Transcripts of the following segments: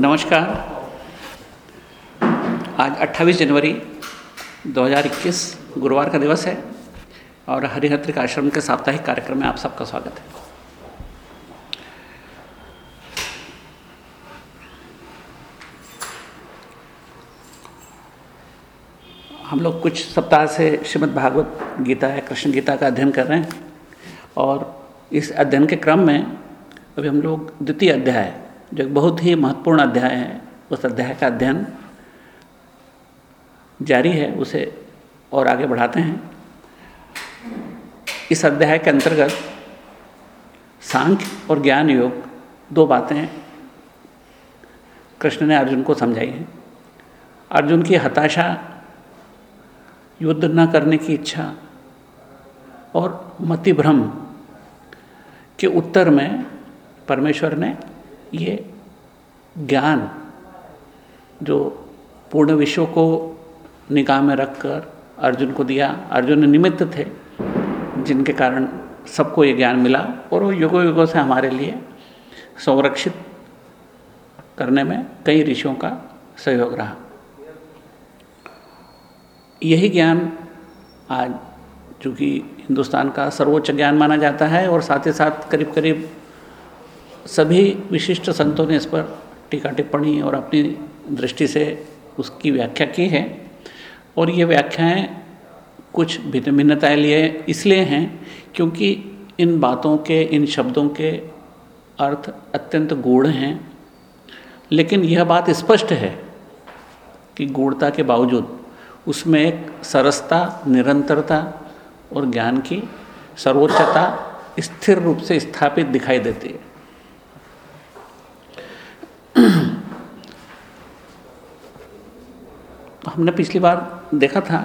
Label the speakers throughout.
Speaker 1: नमस्कार। आज 28 जनवरी 2021 गुरुवार का दिवस है और हरिहत्रिक आश्रम के साप्ताहिक कार्यक्रम में आप सबका स्वागत है। हम लोग कुछ सप्ताह से श्रीमद् भागवत गीता या कृष्ण गीता का अध्ययन कर रहे हैं और इस अध्ययन के क्रम में अभी हम लोग द्वितीय अध्याय जो बहुत ही महत्वपूर्ण अध्याय है, उस अध्याय का अध्ययन जारी है, उसे और आगे बढ़ाते हैं। इस अध्याय के अंतर्गत सांख्य और ज्ञान योग दो बातें कृष्ण ने अर्जुन को समझाई हैं। अर्जुन की हताशा, युद्ध न करने की इच्छा और मति भ्रम के उत्तर में परमेश्वर ने ये ज्ञान जो पूर्ण विश्व को निगाह में रखकर अर्जुन को दिया। अर्जुन निमित्त थे, जिनके कारण सबको ये ज्ञान मिला और वो युगों युगों से हमारे लिए संरक्षित करने में कई ऋषियों का सहयोग रहा। यही ज्ञान आज चूँकि हिंदुस्तान का सर्वोच्च ज्ञान माना जाता है और साथ ही साथ करीब करीब सभी विशिष्ट संतों ने इस पर टीका टिप्पणी और अपनी दृष्टि से उसकी व्याख्या की है। और ये व्याख्याएँ कुछ भिन्न भिन्नताएँ लिए इसलिए हैं क्योंकि इन बातों के, इन शब्दों के अर्थ अत्यंत गूढ़ हैं। लेकिन यह बात स्पष्ट है कि गूढ़ता के बावजूद उसमें एक सरसता, निरंतरता और ज्ञान की सर्वोच्चता स्थिर रूप से स्थापित दिखाई देती है। हमने पिछली बार देखा था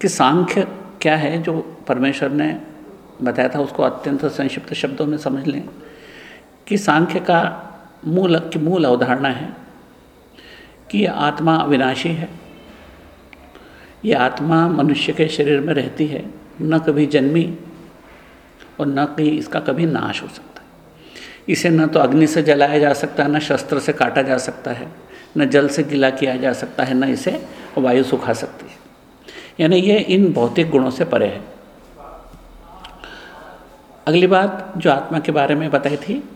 Speaker 1: कि सांख्य क्या है जो परमेश्वर ने बताया था, उसको अत्यंत संक्षिप्त शब्दों में समझ लें कि सांख्य का मूल, की मूल अवधारणा है कि यह आत्मा अविनाशी है। ये आत्मा मनुष्य के शरीर में रहती है, न कभी जन्मी और न कहीं इसका कभी नाश हो सकता है। इसे न तो अग्नि से जलाया जा सकता है न शस्त्र से काटा जा सकता है। न जल से गीला किया जा सकता है, न इसे वायु सुखा सकती है। यानी ये इन भौतिक गुणों से परे है। अगली बात जो आत्मा के बारे में बताई थी,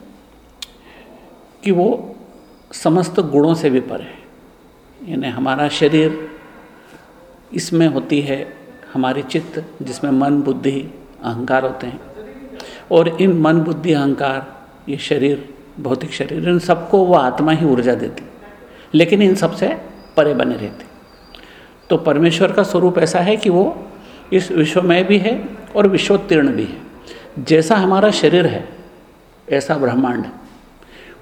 Speaker 1: कि वो समस्त गुणों से भी परे है। यानी हमारा शरीर इसमें होती है, हमारी चित्त, जिसमें मन, बुद्धि, अहंकार होते हैं। और इन मन, बुद्धि, अहंकार, ये शरीर, भौतिक शरीर, इन सबको वो आत्मा ही ऊर्जा देती लेकिन इन सबसे परे बने रहते। तो परमेश्वर का स्वरूप ऐसा है कि वो इस विश्व में भी है और विश्वोत्तीर्ण भी है। जैसा हमारा शरीर है, ऐसा ब्रह्मांड है।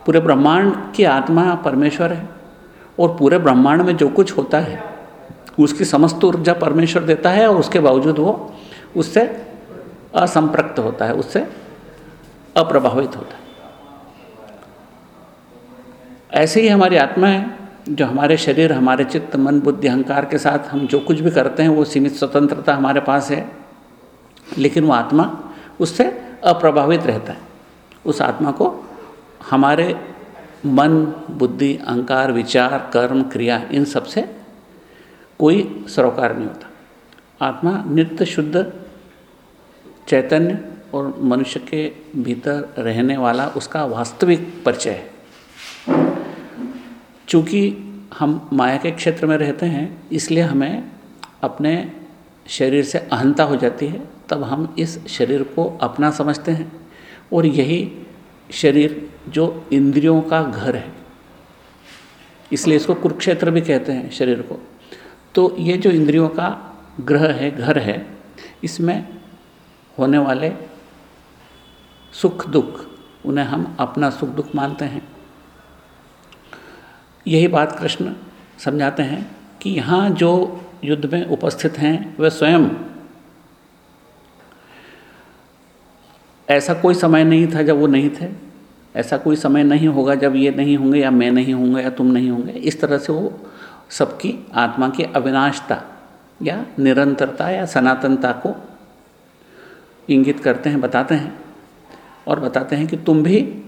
Speaker 1: पूरे ब्रह्मांड की आत्मा परमेश्वर है और पूरे ब्रह्मांड में जो कुछ होता है, उसकी समस्त ऊर्जा परमेश्वर देता है और उसके बावजूद वो उससे असंप्रक्त होता है, उससे अप्रभावित होता है। ऐसे ही हमारी आत्मा है, जो हमारे शरीर, हमारे चित्त, मन, बुद्धि, अहंकार के साथ हम जो कुछ भी करते हैं, वो सीमित स्वतंत्रता हमारे पास है। लेकिन वो आत्मा उससे अप्रभावित रहता है। उस आत्मा को हमारे मन, बुद्धि, अहंकार, विचार, कर्म, क्रिया, इन सबसे कोई सरोकार नहीं होता। आत्मा नित्य शुद्ध, चैतन्य और मनुष्य के भीतर रहने वाला उसका वास्तविक परिचय है। चूँकि हम माया के क्षेत्र में रहते हैं, इसलिए हमें अपने शरीर से अहंता हो जाती है, तब हम इस शरीर को अपना समझते हैं। और यही शरीर जो इंद्रियों का घर है, इसलिए इसको कुरुक्षेत्र भी कहते हैं शरीर को। तो ये जो इंद्रियों का ग्रह है, घर है, इसमें होने वाले सुख दुख, उन्हें हम अपना सुख दुख मानते हैं। यही बात कृष्ण समझाते हैं कि यहाँ जो युद्ध में उपस्थित हैं, वे स्वयं। ऐसा कोई समय नहीं था जब वो नहीं थे। ऐसा कोई समय नहीं होगा जब ये नहीं होंगे या मैं नहीं होंगे या तुम नहीं होंगे। इस तरह से वो सबकी आत्मा की अविनाशता या निरंतरता या सनातनता को इंगित करते हैं, बताते हैं। और बताते हैं कि तुम भी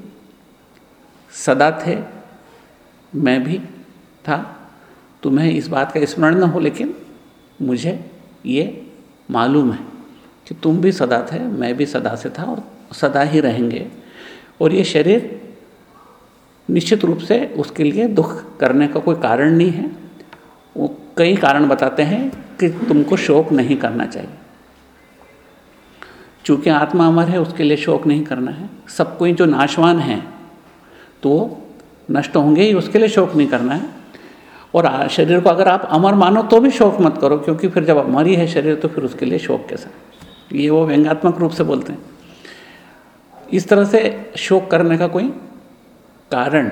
Speaker 1: सदा थे मैं भी था तुम्हें इस बात का स्मरण न हो, लेकिन मुझे ये मालूम है कि तुम भी सदा थे, मैं भी सदा से था और सदा ही रहेंगे। और ये शरीर निश्चित रूप से उसके लिए दुख करने का कोई कारण नहीं है। वो कई कारण बताते हैं कि तुमको शोक नहीं करना चाहिए। चूँकि आत्मा अमर है, उसके लिए शोक नहीं करना है। सब कोई जो नाशवान है तो नष्ट होंगे ही, उसके लिए शोक नहीं करना है। और शरीर को अगर आप अमर मानो तो भी शोक मत करो, क्योंकि फिर जब अमर ही है शरीर तो फिर उसके लिए शोक कैसा ये वो व्यंगात्मक रूप से बोलते हैं। इस तरह से शोक करने का कोई कारण?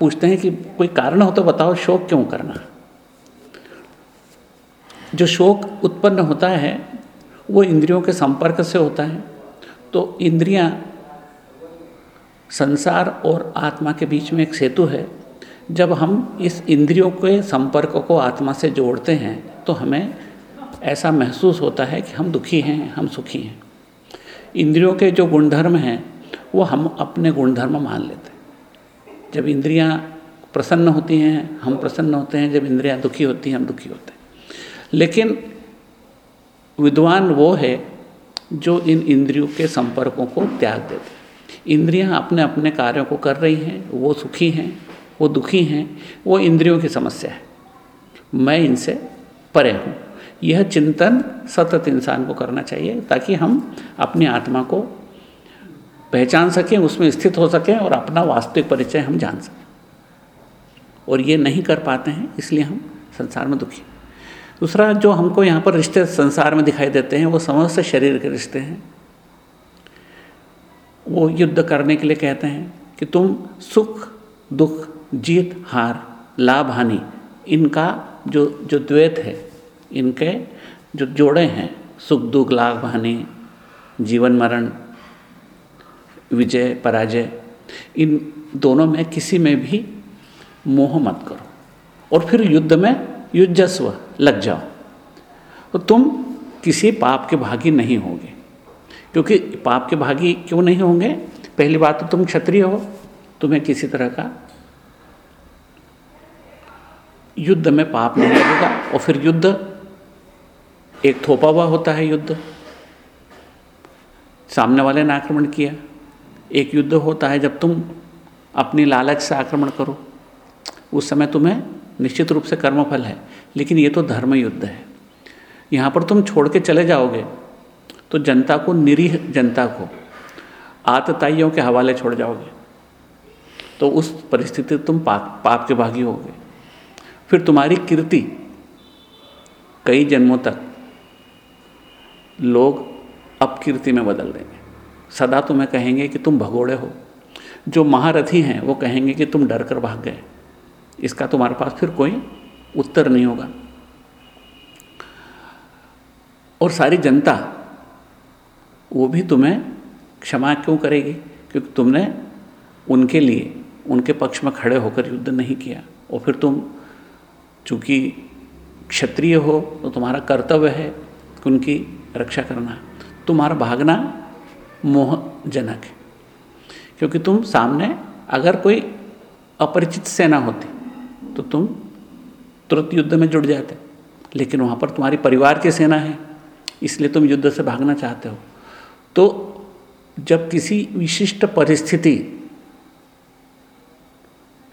Speaker 1: पूछते हैं कि कोई कारण हो तो बताओ, शोक क्यों करना? जो शोक उत्पन्न होता है, वो इंद्रियों के संपर्क से होता है। तो इंद्रियाँ संसार और आत्मा के बीच में एक सेतु है। जब हम इस इंद्रियों के संपर्क को आत्मा से जोड़ते हैं तो हमें ऐसा महसूस होता है कि हम दुखी हैं, हम सुखी हैं। इंद्रियों के जो गुणधर्म हैं, वो हम अपने गुणधर्म मान लेते हैं। जब इंद्रियाँ प्रसन्न होती हैं, हम प्रसन्न होते हैं। जब इंद्रियाँ दुखी होती हैं, हम दुखी होते हैं। लेकिन विद्वान वो है जो इन इंद्रियों के संपर्कों को त्याग देते इंद्रियाँ अपने अपने कार्यों को कर रही हैं, वो सुखी हैं, वो दुखी हैं, वो इंद्रियों की समस्या है। मैं इनसे परे हूँ। यह चिंतन सतत इंसान को करना चाहिए ताकि हम अपनी आत्मा को पहचान सकें, उसमें स्थित हो सकें और अपना वास्तविक परिचय हम जान सकें। और ये नहीं कर पाते हैं, इसलिए हम संसार में दुखी दूसरा जो हमको यहाँ पर रिश्ते संसार में दिखाई देते हैं, वो समस्त शरीर के रिश्ते हैं। वो युद्ध करने के लिए कहते हैं कि तुम सुख, दुख, जीत, हार, लाभ, हानि, इनका जो जो द्वैत है, इनके जो जोड़े हैं, सुख, दुख, लाभ, हानि, जीवन मरण, विजय, पराजय, इन दोनों में किसी में भी मोह मत करो। और फिर युद्ध में युजस्व लग जाओ। तो तुम किसी पाप के भागी नहीं होगे। क्योंकि पाप के भागी क्यों नहीं होंगे? पहली बात तो तुम क्षत्रिय हो, तुम्हें किसी तरह का युद्ध में पाप नहीं लगेगा। और फिर युद्ध, एक थोपा हुआ होता है युद्ध। सामने वाले ने आक्रमण किया। एक युद्ध होता है जब तुम अपनी लालच से आक्रमण करो। उस समय तुम्हें निश्चित रूप से कर्मफल है। लेकिन ये तो धर्म युद्ध है। यहाँ पर तुम छोड़ के चले जाओगे। तो जनता को, निरीह जनता को आतताइयों के हवाले छोड़ जाओगे। तो उस परिस्थिति तुम पाप पाप के भागी होगे। फिर तुम्हारी कीर्ति कई जन्मों तक लोग अपकीर्ति में बदल देंगे। सदा तुम्हें कहेंगे कि तुम भगोड़े हो। जो महारथी हैं, वो कहेंगे कि तुम डर कर भाग गए। इसका तुम्हारे पास फिर कोई उत्तर नहीं होगा। और सारी जनता वो भी तुम्हें क्षमा क्यों करेगी? क्योंकि तुमने उनके लिए, उनके पक्ष में खड़े होकर युद्ध नहीं किया। और फिर तुम चूँकि क्षत्रिय हो तो तुम्हारा कर्तव्य है कि उनकी रक्षा करना। तुम्हारा भागना मोहजनक है। क्योंकि तुम सामने, अगर कोई अपरिचित सेना होती तो तुम तुरंत युद्ध में जुड़ जाते। लेकिन वहाँ पर तुम्हारी परिवार की सेना है, इसलिए तुम युद्ध से भागना चाहते हो। तो जब किसी विशिष्ट परिस्थिति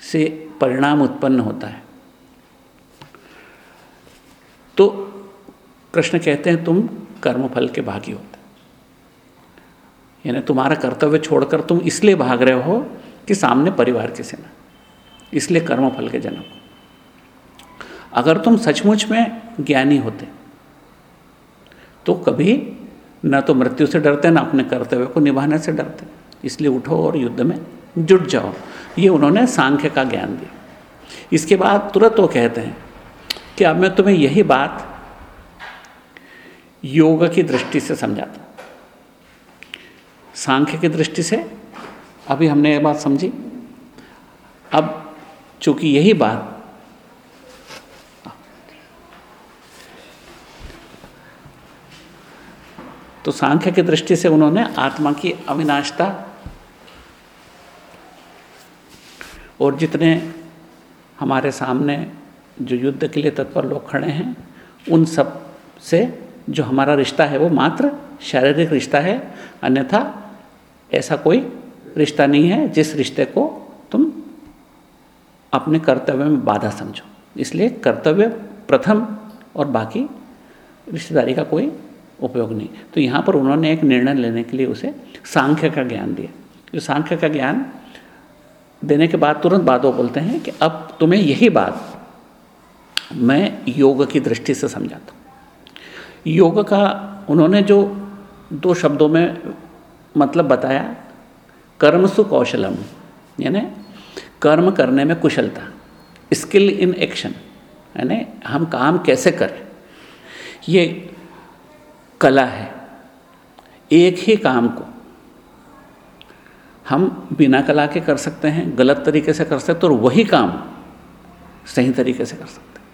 Speaker 1: से परिणाम उत्पन्न होता है तो कृष्ण कहते हैं, तुम कर्मफल के भागी होते यानी तुम्हारा कर्तव्य छोड़कर तुम इसलिए भाग रहे हो कि सामने परिवार की सेना, इसलिए कर्मफल के जनक अगर तुम सचमुच में ज्ञानी होते तो कभी न तो मृत्यु से डरते ना अपने कर्तव्य को निभाने से डरते इसलिए उठो और युद्ध में जुट जाओ। ये उन्होंने सांख्य का ज्ञान दिया। इसके बाद तुरंत वो कहते हैं कि अब मैं तुम्हें यही बात योग की दृष्टि से समझाता सांख्य की दृष्टि से अभी हमने ये बात समझी। अब चूँकि यही बात तो सांख्य की दृष्टि से उन्होंने आत्मा की अविनाशता और जितने हमारे सामने जो युद्ध के लिए तत्पर लोग खड़े हैं, उन सबसे जो हमारा रिश्ता है वो मात्र शारीरिक रिश्ता है, अन्यथा ऐसा कोई रिश्ता नहीं है जिस रिश्ते को तुम अपने कर्तव्य में बाधा समझो। इसलिए कर्तव्य प्रथम और बाकी रिश्तेदारी का कोई उपयोग नहीं। तो यहाँ पर उन्होंने एक निर्णय लेने के लिए उसे सांख्य का ज्ञान दिया। जो सांख्य का ज्ञान देने के बाद तुरंत बाद वो बोलते हैं कि अब तुम्हें यही बात मैं योग की दृष्टि से समझाता योग का उन्होंने जो दो शब्दों में मतलब बताया, कर्म सुकौशलम यानी कर्म करने में कुशलता, स्किल इन एक्शन, यानी हम काम कैसे करें। ये कला है, एक ही काम को हम बिना कला के कर सकते हैं, गलत तरीके से कर सकते हैं और वही काम सही तरीके से कर सकते हैं।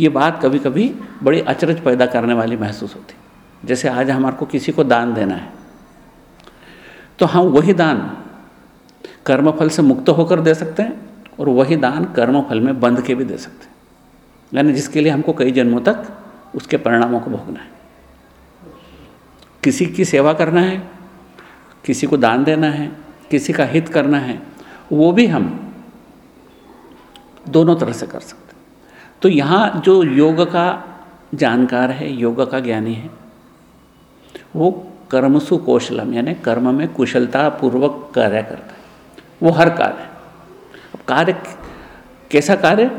Speaker 1: ये बात कभी कभी बड़ी अचरज पैदा करने वाली महसूस होती जैसे आज हमारे को किसी को दान देना है तो हम वही दान कर्मफल से मुक्त होकर दे सकते हैं और वही दान कर्मफल में बंध के भी दे सकते हैं। यानी जिसके लिए हमको कई जन्मों तक उसके परिणामों को भोगना है। किसी की सेवा करना है, किसी को दान देना है, किसी का हित करना है, वो भी हम दोनों तरह से कर सकते तो यहाँ जो योग का जानकार है, योग का ज्ञानी है, वो कर्मसु कौशलम, यानी कर्म में कुशलता पूर्वक कार्य करता है। वो हर कार्य। अब कार्य कैसा कार्य?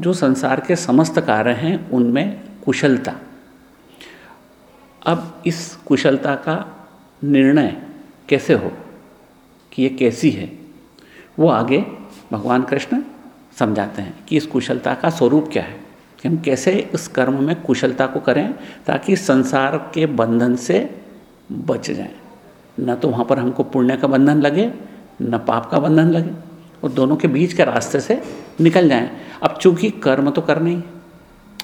Speaker 1: जो संसार के समस्त कार्य हैं, उनमें कुशलता। अब इस कुशलता का निर्णय कैसे हो कि ये कैसी है? वो आगे भगवान कृष्ण समझाते हैं कि इस कुशलता का स्वरूप क्या है, कि हम कैसे इस कर्म में कुशलता को करें ताकि संसार के बंधन से बच जाएँ। न तो वहाँ पर हमको पुण्य का बंधन लगे, न पाप का बंधन लगे और दोनों के बीच के रास्ते से निकल जाएँ। अब चूँकि कर्म तो करना ही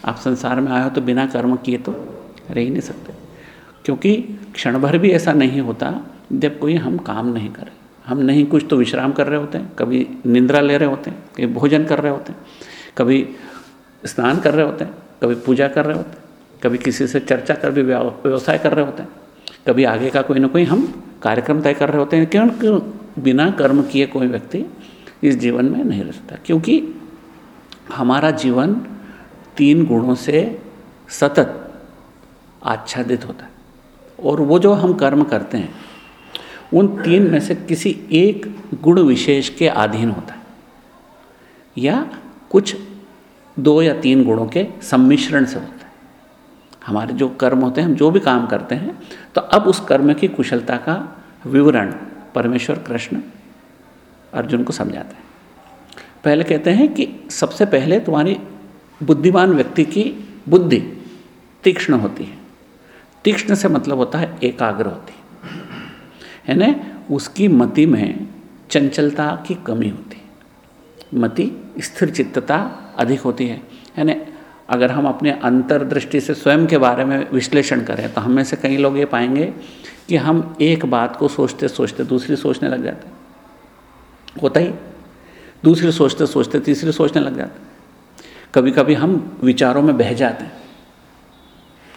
Speaker 1: आप संसार में आए हो तो बिना कर्म किए तो रह ही नहीं सकते। क्योंकि क्षण भर भी ऐसा नहीं होता जब कोई हम काम नहीं करें हम नहीं कुछ तो विश्राम कर रहे होते हैं, कभी निंद्रा ले रहे होते हैं, कभी भोजन कर रहे होते हैं, कभी स्नान कर रहे होते हैं, कभी पूजा कर रहे होते हैं, कभी किसी से चर्चा कर भी व्यवसाय कर रहे होते हैं, कभी आगे का कोई ना कोई हम कार्यक्रम तय कर रहे होते हैं। क्यों? बिना कर्म किए कोई व्यक्ति इस जीवन में नहीं रह सकता। क्योंकि हमारा जीवन तीन गुणों से सतत आच्छादित होता है। और वो जो हम कर्म करते हैं, उन तीन में से किसी एक गुण विशेष के अधीन होता है। या कुछ दो या तीन गुणों के सम्मिश्रण से होता है। हमारे जो कर्म होते हैं, हम जो भी काम करते हैं तो अब उस कर्म की कुशलता का विवरण परमेश्वर कृष्ण अर्जुन को समझाते हैं। पहले कहते हैं कि सबसे पहले तुम्हारी बुद्धिमान व्यक्ति की बुद्धि तीक्ष्ण होती है। तीक्ष्ण से मतलब होता है एकाग्र होती है। ना? उसकी मति में चंचलता की कमी होती है। मति स्थिर चित्तता अधिक होती है। है यानी अगर हम अपने अंतर्दृष्टि से स्वयं के बारे में विश्लेषण करें तो हम में से कई लोग ये पाएँगे कि हम एक बात को सोचते सोचते दूसरी सोचने लग जाते होता ही। दूसरी सोचते सोचते तीसरी सोचने लग जाते कभी कभी हम विचारों में बह जाते हैं।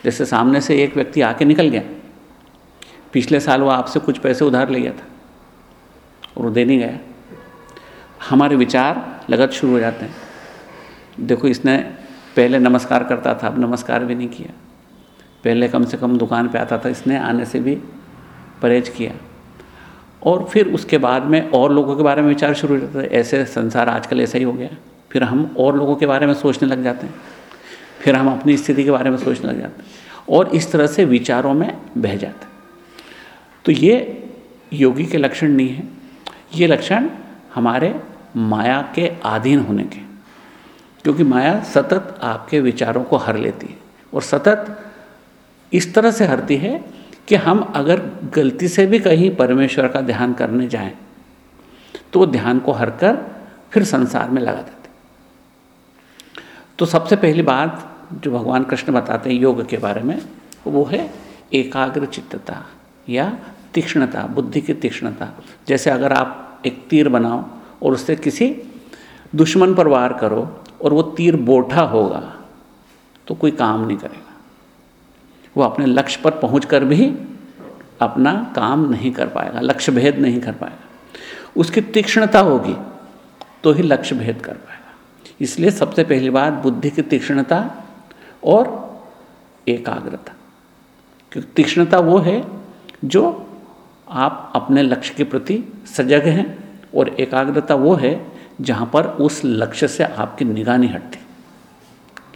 Speaker 1: जैसे सामने से एक व्यक्ति आके निकल गया। पिछले साल वो आपसे कुछ पैसे उधार ले गया था और वो दे नहीं गया। हमारे विचार लगत शुरू हो जाते हैं। देखो, इसने पहले नमस्कार करता था, अब नमस्कार भी नहीं किया। पहले कम से कम दुकान पे आता था, इसने आने से भी परहेज किया। और फिर उसके बाद में और लोगों के बारे में विचार शुरू हो जाता है ऐसे संसार आजकल ऐसा ही हो गया। फिर हम और लोगों के बारे में सोचने लग जाते हैं। फिर हम अपनी स्थिति के बारे में सोचने लग जाते और इस तरह से विचारों में बह जाते तो ये योगी के लक्षण नहीं है। ये लक्षण हमारे माया के अधीन होने के क्योंकि माया सतत आपके विचारों को हर लेती है। और सतत इस तरह से हरती है कि हम अगर गलती से भी कहीं परमेश्वर का ध्यान करने जाएँ तो वो ध्यान को हर कर फिर संसार में लगा देते तो सबसे पहली बात जो भगवान कृष्ण बताते हैं योग के बारे में, वो है एकाग्र चित्तता या तीक्ष्णता, बुद्धि की तीक्ष्णता। जैसे अगर आप एक तीर बनाओ और उससे किसी दुश्मन पर वार करो और वो तीर बोठा होगा तो कोई काम नहीं करेगा। वो अपने लक्ष्य पर पहुँच कर भी अपना काम नहीं कर पाएगा, लक्ष्य भेद नहीं कर पाएगा। उसकी तीक्ष्णता होगी तो ही लक्ष्य भेद कर पाएगा। इसलिए सबसे पहली बात, बुद्धि की तीक्ष्णता और एकाग्रता। क्योंकि तीक्ष्णता वो है जो आप अपने लक्ष्य के प्रति सजग हैं और एकाग्रता वो है जहाँ पर उस लक्ष्य से आपकी निगाह नहीं हटती।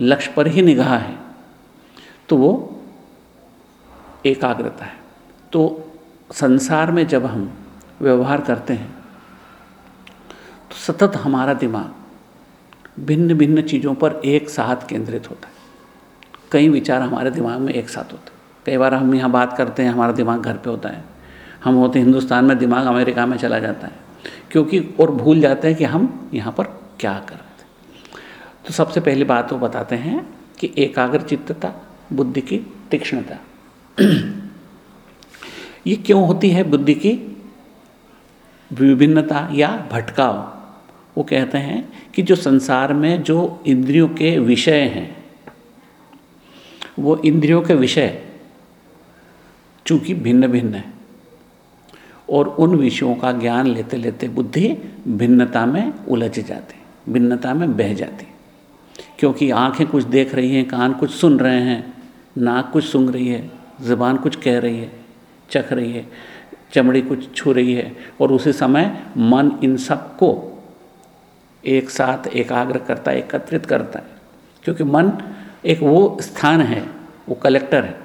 Speaker 1: लक्ष्य पर ही निगाह है तो वो एकाग्रता है। तो संसार में जब हम व्यवहार करते हैं तो सतत हमारा दिमाग भिन्न भिन्न चीज़ों पर एक साथ केंद्रित होता है। कई विचार हमारे दिमाग में एक साथ होते कई बार हम यहाँ बात करते हैं, हमारा दिमाग घर पे होता है। हम होते हिंदुस्तान में, दिमाग अमेरिका में चला जाता है। क्योंकि और भूल जाते हैं कि हम यहाँ पर क्या कर रहे थे। तो सबसे पहली बात वो बताते हैं कि एकाग्र चित्तता बुद्धि की तीक्ष्णता। ये क्यों होती है? बुद्धि की विभिन्नता या भटकाव। वो कहते हैं कि जो संसार में जो इंद्रियों के विषय हैं वो इंद्रियों के विषय चूँकि भिन्न भिन्न है। और उन विषयों का ज्ञान लेते लेते बुद्धि भिन्नता में उलझ जाती, भिन्नता में बह जाती। क्योंकि आँखें कुछ देख रही हैं, कान कुछ सुन रहे हैं, नाक कुछ सुन रही है, ज़बान कुछ कह रही है, चख रही है, चमड़ी कुछ छू रही है, और उसी समय मन इन सबको एक साथ एकाग्र करता है एकत्रित करता है। क्योंकि मन एक वो स्थान है, वो कलेक्टर है,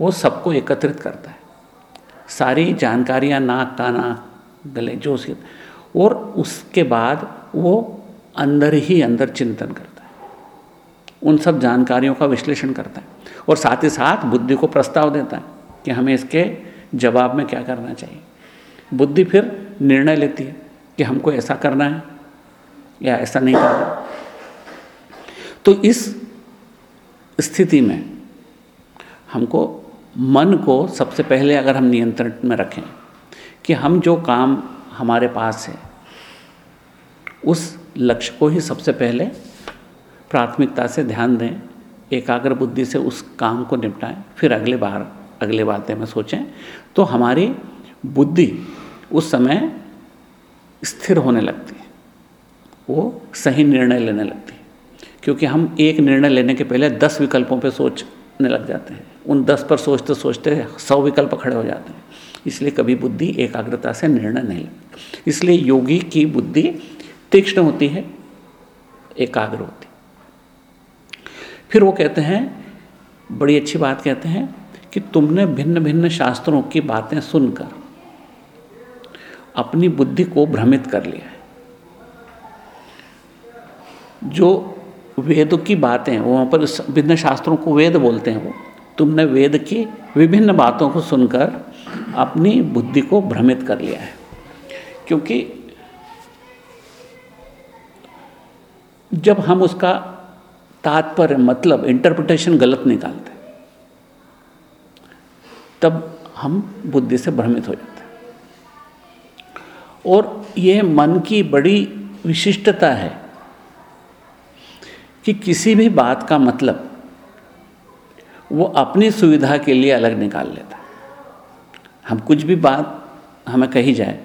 Speaker 1: वो सबको एकत्रित करता है। सारी जानकारियाँ नाक काना गले जो सी और उसके बाद वो अंदर ही अंदर चिंतन करता है। उन सब जानकारियों का विश्लेषण करता है, और साथ ही साथ बुद्धि को प्रस्ताव देता है कि हमें इसके जवाब में क्या करना चाहिए। बुद्धि फिर निर्णय लेती है कि हमको ऐसा करना है या ऐसा नहीं करना तो इस स्थिति में हमको मन को सबसे पहले अगर हम नियंत्रण में रखें कि हम जो काम हमारे पास है, उस लक्ष्य को ही सबसे पहले प्राथमिकता से ध्यान दें, एकाग्र बुद्धि से उस काम को निपटाएँ, फिर अगले बार, अगले बातें में सोचें तो हमारी बुद्धि उस समय स्थिर होने लगती है, वो सही निर्णय लेने लगती है। क्योंकि हम एक निर्णय लेने के पहले दस विकल्पों पर सोचने लग जाते हैं। उन दस पर सोचते सोचते सौ विकल्प खड़े हो जाते हैं। इसलिए कभी बुद्धि एकाग्रता से निर्णय नहीं लेती। इसलिए योगी की बुद्धि तीक्ष्ण होती है, एकाग्र होती फिर वो कहते हैं, बड़ी अच्छी बात कहते हैं कि तुमने भिन्न भिन्न शास्त्रों की बातें सुनकर अपनी बुद्धि को भ्रमित कर लिया है। जो वेद की बातें वहाँ पर विभिन्न शास्त्रों को वेद बोलते हैं वो। तुमने वेद की विभिन्न बातों को सुनकर अपनी बुद्धि को भ्रमित कर लिया है। क्योंकि जब हम उसका तात्पर्य मतलब इंटरप्रिटेशन गलत निकालते तब हम बुद्धि से भ्रमित हो जाते हैं। और यह मन की बड़ी विशिष्टता है कि किसी भी बात का मतलब वो अपनी सुविधा के लिए अलग निकाल लेता है। हम कुछ भी बात हमें कही जाए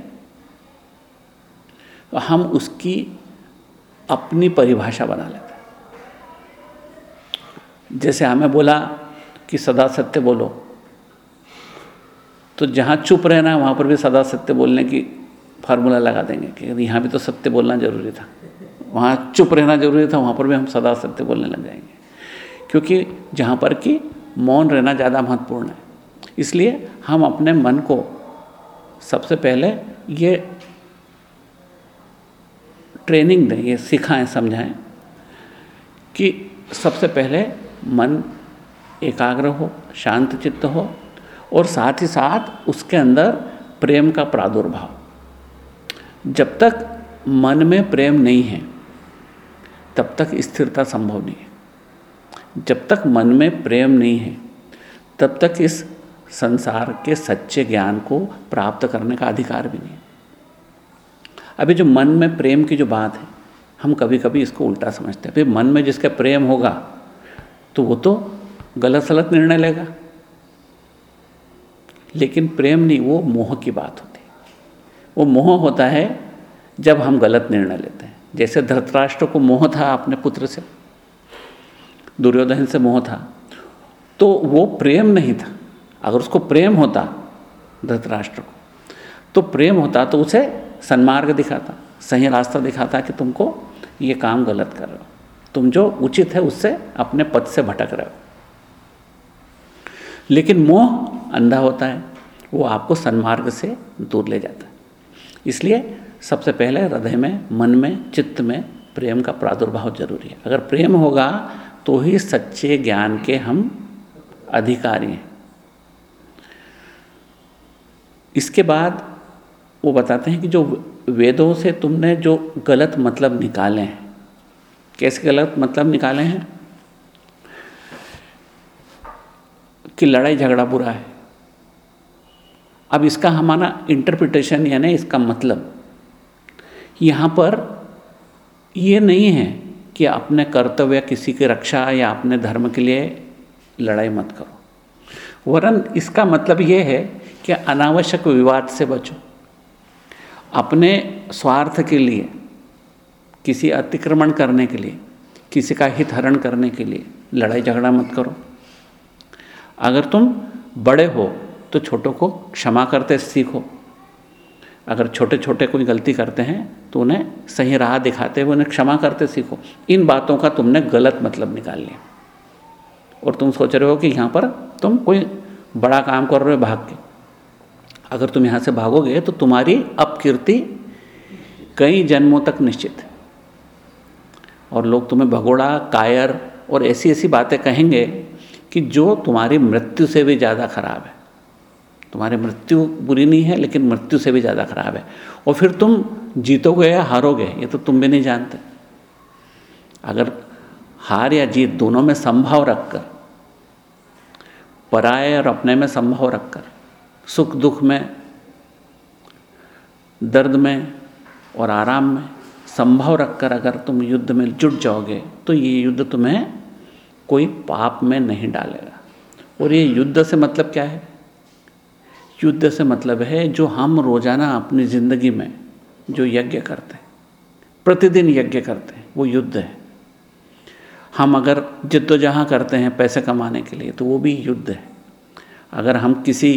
Speaker 1: तो हम उसकी अपनी परिभाषा बना लेते हैं। जैसे हमें बोला कि सदा सत्य बोलो तो जहाँ चुप रहना है, वहाँ पर भी सदा सत्य बोलने की फार्मूला लगा देंगे कि यहाँ भी तो सत्य बोलना ज़रूरी था। वहाँ चुप रहना ज़रूरी था, वहाँ पर भी हम सदा सत्य बोलने लग जाएँगे। क्योंकि जहाँ पर कि मौन रहना ज़्यादा महत्वपूर्ण है। इसलिए हम अपने मन को सबसे पहले ये ट्रेनिंग दें, ये सिखाएँ, समझाएँ कि सबसे पहले मन एकाग्र हो, शांत चित्त हो और साथ ही साथ उसके अंदर प्रेम का प्रादुर्भाव। जब तक मन में प्रेम नहीं है तब तक स्थिरता संभव नहीं है। जब तक मन में प्रेम नहीं है, तब तक इस संसार के सच्चे ज्ञान को प्राप्त करने का अधिकार भी नहीं है। अभी जो मन में प्रेम की जो बात है, हम कभी कभी इसको उल्टा समझते हैं। फिर मन में जिसका प्रेम होगा तो वो तो गलत सलत निर्णय लेगा। लेकिन प्रेम नहीं, वो मोह की बात होती वो मोह होता है जब हम गलत निर्णय लेते हैं। जैसे धृतराष्ट्र को मोह था अपने पुत्र से, दुर्योधन से मोह था तो वो प्रेम नहीं था। अगर उसको प्रेम होता धृतराष्ट्र को तो प्रेम होता तो उसे सन्मार्ग दिखाता, सही रास्ता दिखाता कि तुमको ये काम गलत कर रहे हो। तुम जो उचित है उससे अपने पद से भटक रहे हो। लेकिन मोह अंधा होता है, वो आपको सन्मार्ग से दूर ले जाता है। इसलिए सबसे पहले हृदय में, मन में, चित्त में प्रेम का प्रादुर्भाव ज़रूरी है। अगर प्रेम होगा तो ही सच्चे ज्ञान के हम अधिकारी हैं। इसके बाद वो बताते हैं कि जो वेदों से तुमने जो गलत मतलब निकाले हैं, कैसे गलत मतलब निकाले हैं? कि लड़ाई झगड़ा बुरा है। अब इसका हमारा इंटरप्रिटेशन यानी इसका मतलब यहाँ पर ये नहीं है कि अपने कर्तव्य किसी की रक्षा या अपने धर्म के लिए लड़ाई मत करो। वरन इसका मतलब ये है कि अनावश्यक विवाद से बचो। अपने स्वार्थ के लिए, किसी अतिक्रमण करने के लिए, किसी का हित हरण करने के लिए लड़ाई झगड़ा मत करो। अगर तुम बड़े हो तो छोटों को क्षमा करते सीखो। अगर छोटे छोटे कोई गलती करते हैं तो उन्हें सही राह दिखाते हुए उन्हें क्षमा करते सीखो। इन बातों का तुमने गलत मतलब निकाल लिया। और तुम सोच रहे हो कि यहाँ पर तुम कोई बड़ा काम कर रहे हो भाग के। अगर तुम यहाँ से भागोगे तो तुम्हारी अपकीर्ति कई जन्मों तक निश्चित है। और लोग तुम्हें भगोड़ा, कायर और ऐसी ऐसी बातें कहेंगे कि जो तुम्हारी मृत्यु से भी ज़्यादा खराब है। तुम्हारी मृत्यु बुरी नहीं है, लेकिन मृत्यु से भी ज़्यादा खराब है। और फिर तुम जीतोगे या हारोगे, ये तो तुम भी नहीं जानते। अगर हार या जीत दोनों में संभव रखकर पराये और अपने में संभव रखकर, सुख दुख में, दर्द में और आराम में संभव रखकर अगर तुम युद्ध में जुट जाओगे तो ये युद्ध तुम्हें कोई पाप में नहीं डालेगा। और ये युद्ध से मतलब क्या है? युद्ध से मतलब है जो हम रोज़ाना अपनी ज़िंदगी में जो यज्ञ करते हैं, प्रतिदिन यज्ञ करते हैं, वो युद्ध है। हम अगर जिद्दोजहाँ करते हैं पैसे कमाने के लिए तो वो भी युद्ध है। अगर हम किसी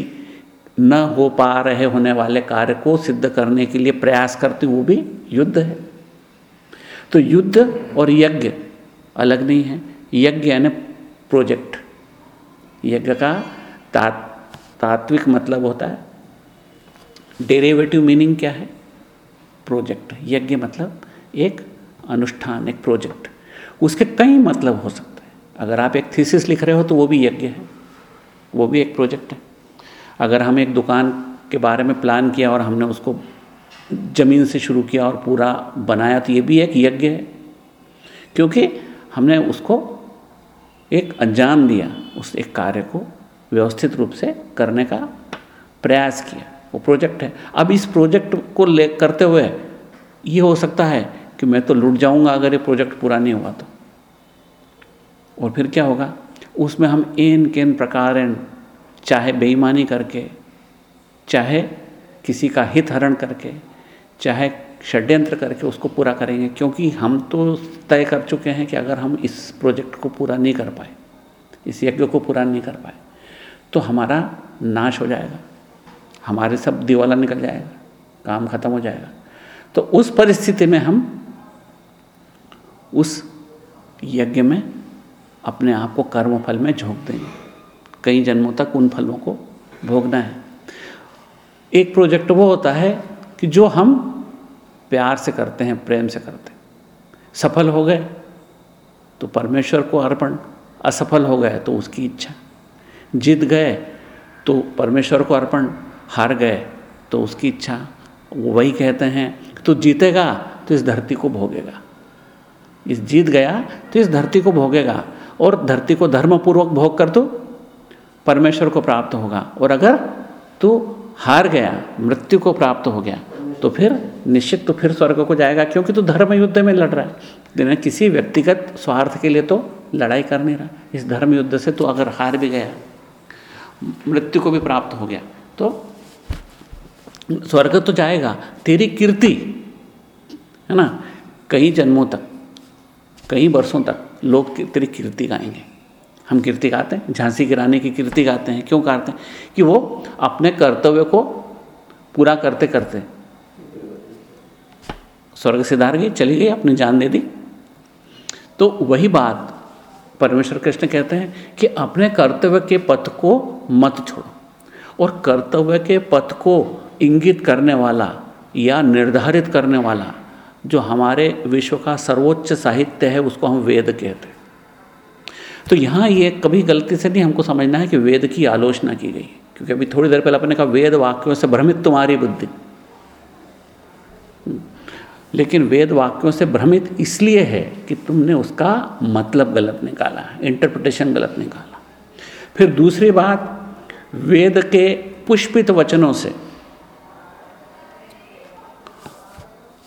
Speaker 1: न हो पा रहे होने वाले कार्य को सिद्ध करने के लिए प्रयास करते वो भी युद्ध है। तो युद्ध और यज्ञ अलग नहीं है। यज्ञ यानी प्रोजेक्ट। यज्ञ का तात्विक मतलब होता है। डेरिवेटिव मीनिंग क्या है? प्रोजेक्ट यज्ञ मतलब एक अनुष्ठान, एक प्रोजेक्ट उसके कई मतलब हो सकते हैं। अगर आप एक थीसिस लिख रहे हो तो वो भी यज्ञ है। वो भी एक प्रोजेक्ट है। अगर हम एक दुकान के बारे में प्लान किया और हमने उसको ज़मीन से शुरू किया और पूरा बनाया तो ये भी एक यज्ञ है। क्योंकि हमने उसको एक अंजाम दिया, उस एक कार्य को। व्यवस्थित रूप से करने का प्रयास किया। वो प्रोजेक्ट है। अब इस प्रोजेक्ट को ले, करते हुए ये हो सकता है कि मैं तो लुट जाऊँगा अगर ये प्रोजेक्ट पूरा नहीं हुआ तो। और फिर क्या होगा? उसमें हम एन केन प्रकार चाहे बेईमानी करके, चाहे किसी का हित हरण करके, चाहे षड्यंत्र करके उसको पूरा करेंगे, क्योंकि हम तो तय कर चुके हैं कि अगर हम इस प्रोजेक्ट को पूरा नहीं कर पाए, इस यज्ञ को पूरा नहीं कर पाए तो हमारा नाश हो जाएगा। हमारे सब दिवाला निकल जाएगा, काम खत्म हो जाएगा। तो उस परिस्थिति में हम उस यज्ञ में अपने आप को कर्म फल में झोंक देंगे। कई जन्मों तक उन फलों को भोगना है। एक प्रोजेक्ट वो होता है कि जो हम प्यार से करते हैं, प्रेम से करते हैं। सफल हो गए तो परमेश्वर को अर्पण, असफल हो गए तो उसकी इच्छा। जीत गए तो परमेश्वर को अर्पण, हार गए तो उसकी इच्छा वो वही कहते हैं तो जीतेगा तो इस धरती को भोगेगा। इस जीत गया तो इस धरती को भोगेगा, और धरती को धर्मपूर्वक भोग कर तो परमेश्वर को प्राप्त होगा। और अगर तू हार गया, मृत्यु को प्राप्त हो गया तो फिर निश्चित तो फिर स्वर्ग को जाएगा, क्योंकि तो धर्म युद्ध में लड़ रहा है। लेकिन किसी व्यक्तिगत स्वार्थ के लिए तो लड़ाई कर नहीं रहा। इस धर्म युद्ध से तो अगर हार भी गया मृत्यु को भी प्राप्त हो गया। तो स्वर्ग तो जाएगा, तेरी कीर्ति, है ना? कई जन्मों तक, कई वर्षों तक लोग तेरी कीर्ति गाएँगे। हम कीर्ति गाते हैं, झांसी की रानी की कीर्ति गाते हैं। क्यों गाते हैं? कि वो अपने कर्तव्य को पूरा करते करते। स्वर्ग से धार गई, चली गई, अपनी जान दे दी। तो वही बात परमेश्वर कृष्ण कहते हैं कि अपने कर्तव्य के पथ को मत छोड़ो। और कर्तव्य के पथ को इंगित करने वाला या निर्धारित करने वाला जो हमारे विश्व का सर्वोच्च साहित्य है, उसको हम वेद कहते हैं। तो यहाँ ये कभी गलती से नहीं हमको समझना है कि वेद की आलोचना की गई क्योंकि अभी थोड़ी देर पहले अपने कहा वेद वाक्यों से भ्रमित तुम्हारी बुद्धि। लेकिन वेद वाक्यों से भ्रमित इसलिए है कि तुमने उसका मतलब गलत निकाला इंटरप्रिटेशन गलत निकाला फिर दूसरी बात, वेद के पुष्पित वचनों से।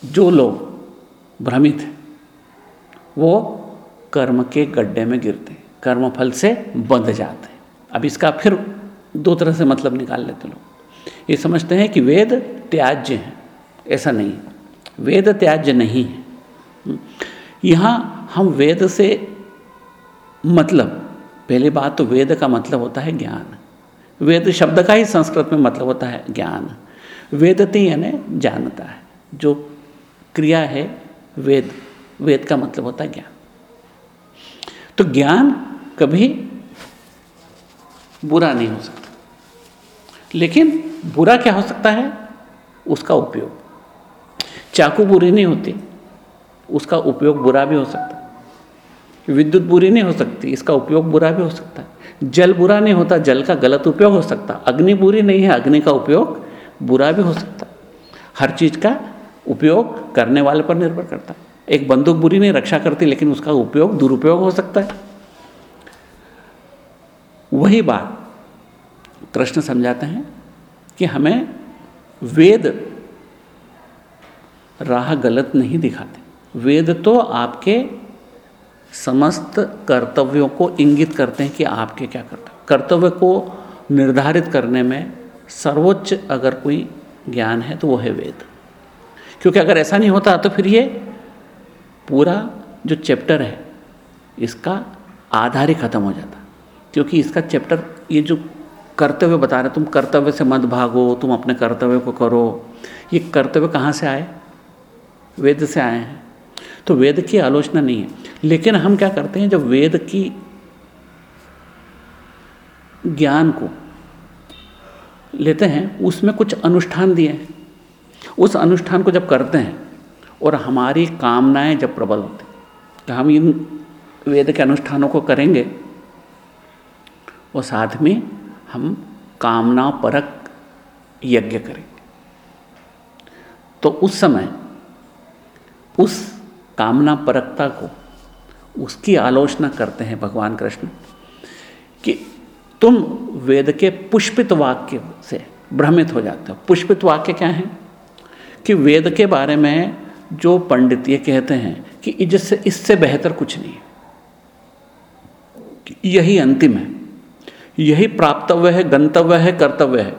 Speaker 1: जो लोग भ्रमित हैं, वो कर्म के गड्ढे में गिरते हैं कर्म फल से बंध जाते हैं। अब इसका फिर दो तरह से मतलब निकाल लेते लोग। ये समझते हैं कि वेद त्याज्य हैं, ऐसा नहीं वेद त्याज्य नहीं है। यहाँ हम वेद से मतलब पहली बात तो वेद का मतलब होता है ज्ञान। वेद शब्द का ही संस्कृत में मतलब होता है ज्ञान। वेदती यानी जानता है। जो क्रिया है, वेद वेद का मतलब होता है ज्ञान। तो ज्ञान कभी बुरा नहीं हो सकता। लेकिन बुरा क्या हो सकता है? उसका उपयोग। चाकू बुरी नहीं होती, उसका उपयोग बुरा भी हो सकता। विद्युत बुरी नहीं हो सकती, इसका उपयोग बुरा भी हो सकता है। जल बुरा नहीं होता, जल का गलत उपयोग हो सकता अग्नि बुरी नहीं है, अग्नि का उपयोग बुरा भी हो सकता हर चीज़ का उपयोग करने वाले पर निर्भर करता है। एक बंदूक बुरी नहीं, रक्षा करती, लेकिन उसका उपयोग दुरुपयोग हो सकता है। वही बात कृष्ण समझाते हैं कि हमें वेद राह गलत नहीं दिखाते। वेद तो आपके समस्त कर्तव्यों को इंगित करते हैं कि आपके क्या कर्तव्य। कर्तव्य को निर्धारित करने में सर्वोच्च अगर कोई ज्ञान है तो वो है वेद। क्योंकि अगर ऐसा नहीं होता तो फिर ये पूरा जो चैप्टर है, इसका आधार ही खत्म हो जाता। क्योंकि इसका चैप्टर, ये जो कर्तव्य बता रहे तुम कर्तव्य से मत भागो, तुम अपने कर्तव्य को करो, ये कर्तव्य कहाँ से आए? वेद से आए हैं। तो वेद की आलोचना नहीं है। लेकिन हम क्या करते हैं, जब वेद की ज्ञान को लेते हैं, उसमें कुछ अनुष्ठान दिए हैं। उस अनुष्ठान को जब करते हैं, और हमारी कामनाएँ जब प्रबल होती तो हम इन वेद के अनुष्ठानों को करेंगे, और साथ में हम कामना परक यज्ञ करेंगे। तो उस समय, उस कामना परकता को, उसकी आलोचना करते हैं भगवान कृष्ण, कि तुम वेद के पुष्पित वाक्य से भ्रमित हो जाते हो। पुष्पित वाक्य क्या है? कि वेद के बारे में जो पंडित ये कहते हैं कि इससे इससे बेहतर कुछ नहीं है। यही अंतिम है। यही प्राप्तव्य है, गंतव्य है, कर्तव्य है।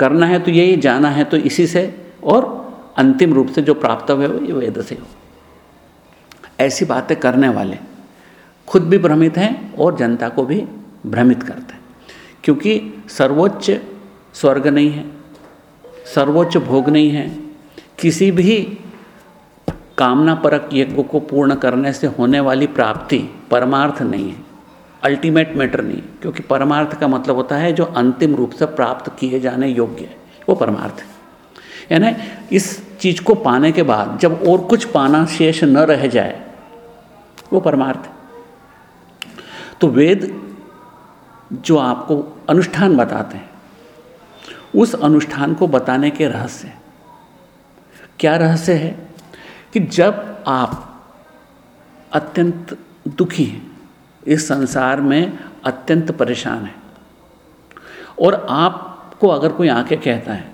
Speaker 1: करना है तो यही, जाना है तो इसी से, और अंतिम रूप से जो प्राप्तव्य हो ये वेद से हो। ऐसी बातें करने वाले खुद भी भ्रमित हैं और जनता को भी भ्रमित करते हैं। क्योंकि सर्वोच्च स्वर्ग नहीं है, सर्वोच्च भोग नहीं है। किसी भी कामना परक यज्ञ को पूर्ण करने से होने वाली प्राप्ति परमार्थ नहीं है अल्टीमेट मैटर नहीं क्योंकि परमार्थ का मतलब होता है जो अंतिम रूप से प्राप्त किए जाने योग्य है, वो परमार्थ है। यानी इस चीज़ को पाने के बाद जब और कुछ पाना शेष न रह जाए वो परमार्थ है। तो वेद जो आपको अनुष्ठान बताते हैं, उस अनुष्ठान को बताने के रहस्य क्या रहस्य है? कि जब आप अत्यंत दुखी हैं, इस संसार में अत्यंत परेशान है, और आपको अगर कोई आके कहता है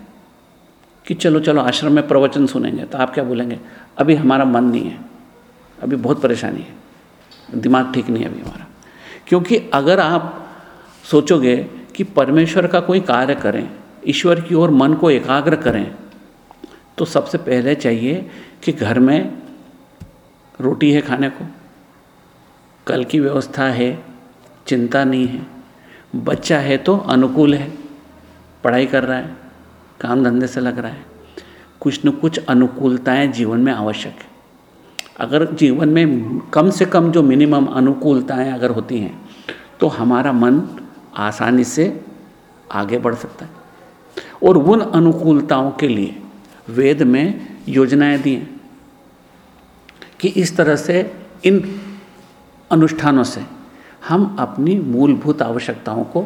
Speaker 1: कि चलो चलो, आश्रम में प्रवचन सुनेंगे तो आप क्या बोलेंगे? अभी हमारा मन नहीं है, अभी बहुत परेशानी है। दिमाग ठीक नहीं है अभी हमारा। क्योंकि अगर आप सोचोगे कि परमेश्वर का कोई कार्य करें, ईश्वर की ओर मन को एकाग्र करें तो सबसे पहले चाहिए कि घर में रोटी है खाने को। कल की व्यवस्था है, चिंता नहीं है। बच्चा है तो अनुकूल है, पढ़ाई कर रहा है, काम धंधे से लग रहा है। कुछ न कुछ अनुकूलताएँ जीवन में आवश्यक है। अगर जीवन में कम से कम जो मिनिमम अनुकूलताएँ अगर होती हैं तो हमारा मन आसानी से आगे बढ़ सकता है। और उन अनुकूलताओं के लिए वेद में योजनाएँ दी हैं कि इस तरह से इन अनुष्ठानों से हम अपनी मूलभूत आवश्यकताओं को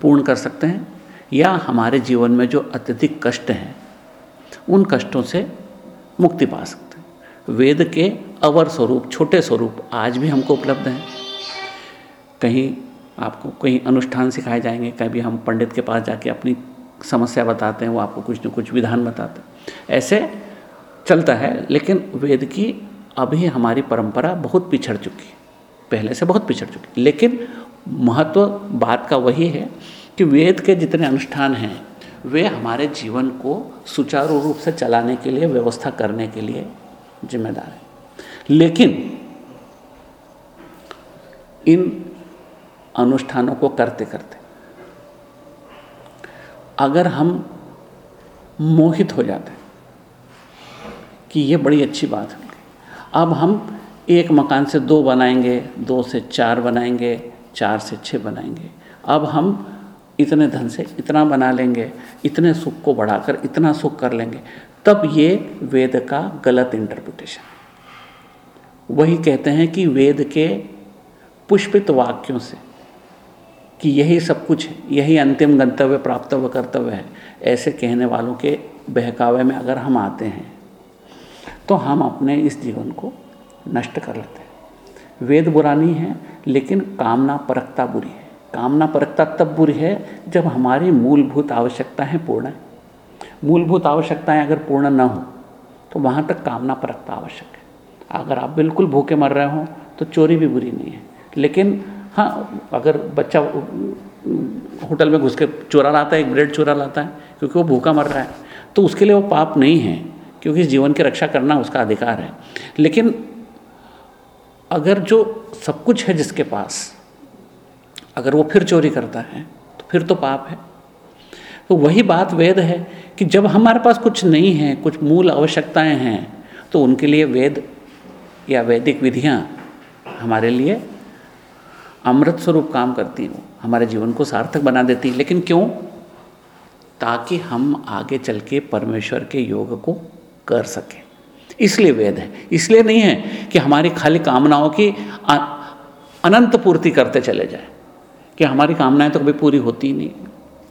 Speaker 1: पूर्ण कर सकते हैं, या हमारे जीवन में जो अत्यधिक कष्ट हैं, उन कष्टों से मुक्ति पा सकते हैं। वेद के अवर स्वरूप, छोटे स्वरूप आज भी हमको उपलब्ध हैं। कहीं आपको कहीं अनुष्ठान सिखाए जाएँगे, कभी हम पंडित के पास जाके अपनी समस्या बताते हैं, वो आपको कुछ न कुछ विधान बताते हैं। ऐसे चलता है, लेकिन वेद की अभी हमारी परंपरा बहुत पिछड़ चुकी है। पहले से बहुत पिछड़ चुकी है। लेकिन महत्व बात का वही है कि वेद के जितने अनुष्ठान हैं, वे हमारे जीवन को सुचारू रूप से चलाने के लिए, व्यवस्था करने के लिए जिम्मेदार है। लेकिन इन अनुष्ठानों को करते करते अगर हम मोहित हो जाते हैं कि ये बड़ी अच्छी बात है। अब हम एक मकान से दो बनाएँगे, दो से चार बनाएँगे, चार से छः बनाएँगे। अब हम इतने धन से इतना बना लेंगे, इतने सुख को बढ़ाकर इतना सुख कर लेंगे। तब ये वेद का गलत इंटरप्रिटेशन वही कहते हैं कि वेद के पुष्पित वाक्यों से कि यही सब कुछ है, यही अंतिम गंतव्य, प्राप्तव्य, कर्तव्य है, ऐसे कहने वालों के बहकावे में अगर हम आते हैं तो हम अपने इस जीवन को नष्ट कर लेते हैं। वेद बुरा नहीं है, लेकिन कामना परकता बुरी है। कामना परकता तब बुरी है जब हमारी मूलभूत आवश्यकताएँ पूर्ण है। मूलभूत आवश्यकताएँ अगर पूर्ण न हो तो वहाँ तक कामना परकता आवश्यक है। अगर आप बिल्कुल भूखे मर रहे हो तो चोरी भी बुरी नहीं है। लेकिन हाँ अगर बच्चा होटल में घुस के चोरा लाता है, एक ब्रेड चोरा लाता है, क्योंकि वो भूखा मर रहा है तो उसके लिए वो पाप नहीं है, क्योंकि जीवन की रक्षा करना उसका अधिकार है। लेकिन, अगर जो सब कुछ है जिसके पास, अगर वो फिर चोरी करता है तो फिर तो पाप है। तो वही बात वेद है कि जब हमारे पास कुछ नहीं है, कुछ मूल आवश्यकताएँ हैं तो उनके लिए वेद या वैदिक विधियाँ हमारे लिए अमृत स्वरूप काम करती हैं। हमारे जीवन को सार्थक बना देती हैं। लेकिन क्यों? ताकि हम आगे चल के परमेश्वर के योग को कर सकें। इसलिए वेद है। इसलिए नहीं है कि हमारी खाली कामनाओं की अनंत पूर्ति करते चले जाए। कि हमारी कामनाएँ तो कभी पूरी होती ही नहीं।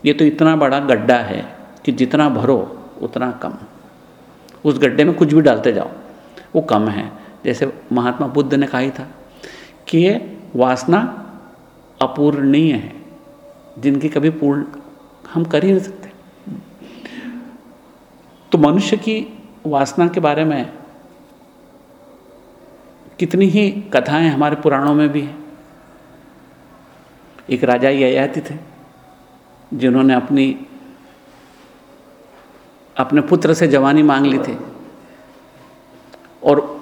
Speaker 1: ये तो इतना बड़ा गड्ढा है कि जितना भरो, उतना कम। उस गड्ढे में कुछ भी डालते जाओ, वो कम है। जैसे महात्मा बुद्ध ने कहा ही था कि ये वासना अपूर्णीय है, जिनकी कभी पूर्ण हम कर ही नहीं सकते। तो मनुष्य की वासना के बारे में कितनी ही कथाएँ हमारे पुराणों में भी हैं। एक राजा ययाति थे जिन्होंने अपनी, अपने पुत्र से जवानी मांग ली थी। और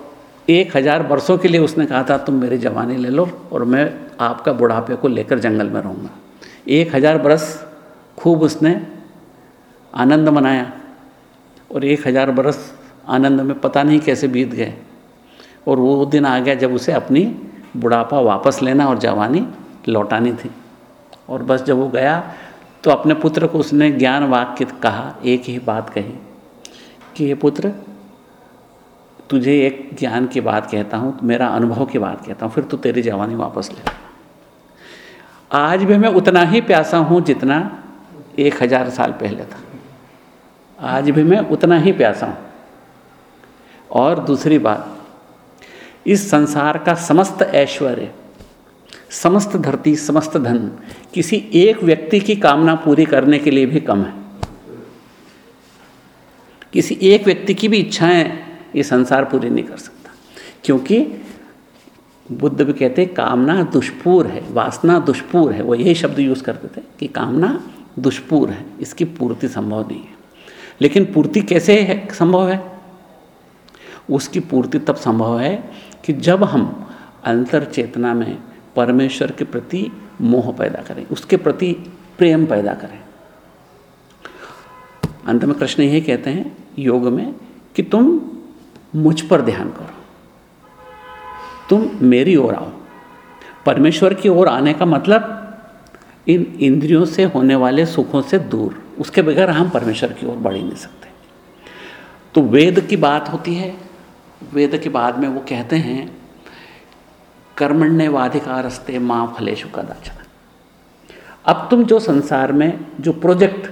Speaker 1: एक हज़ार वर्षों के लिए उसने कहा था, तुम मेरी जवानी ले लो और मैं आपका बुढ़ापे को लेकर जंगल में रहूँगा। एक हज़ार बरस खूब उसने आनंद मनाया और एक हज़ार बरस आनंद में पता नहीं कैसे बीत गए। और वो दिन आ गया जब उसे अपनी बुढ़ापा वापस लेना और जवानी लौटानी थी। और बस जब वो गया तो अपने पुत्र को उसने ज्ञान वाक्य कहा, एक ही बात कही कि ये पुत्र, तुझे एक ज्ञान की बात कहता हूँ, मेरा अनुभव की बात कहता हूँ, फिर तू तेरी जवानी वापस ले। आज भी मैं उतना ही प्यासा हूँ जितना एक हज़ार साल पहले था। आज भी मैं उतना ही प्यासा हूँ। और दूसरी बात, इस संसार का समस्त ऐश्वर्य समस्त धरती, समस्त धन, किसी एक व्यक्ति की कामना पूरी करने के लिए भी कम है। किसी एक व्यक्ति की भी इच्छाएँ ये संसार पूरी नहीं कर सकता। क्योंकि बुद्ध भी कहते कामना दुष्पूर है, वासना दुष्पूर है। वो यही शब्द यूज़ करते थे कि कामना दुष्पूर है, इसकी पूर्ति संभव नहीं है। लेकिन पूर्ति कैसे है, संभव है? उसकी पूर्ति तब संभव है कि जब हम अंतर चेतना में परमेश्वर के प्रति मोह पैदा करें, उसके प्रति प्रेम पैदा करें। अंत में कृष्ण यही कहते हैं, योग में कि तुम मुझ पर ध्यान करो। तुम मेरी ओर आओ। परमेश्वर की ओर आने का मतलब इन इंद्रियों से होने वाले सुखों से दूर, उसके बगैर हम परमेश्वर की ओर बढ़ ही नहीं सकते। तो वेद की बात होती है। वेद के बाद में वो कहते हैं कर्मण्य वाधिकारस्ते माँ फलेशु कदाचन। अब तुम जो संसार में जो प्रोजेक्ट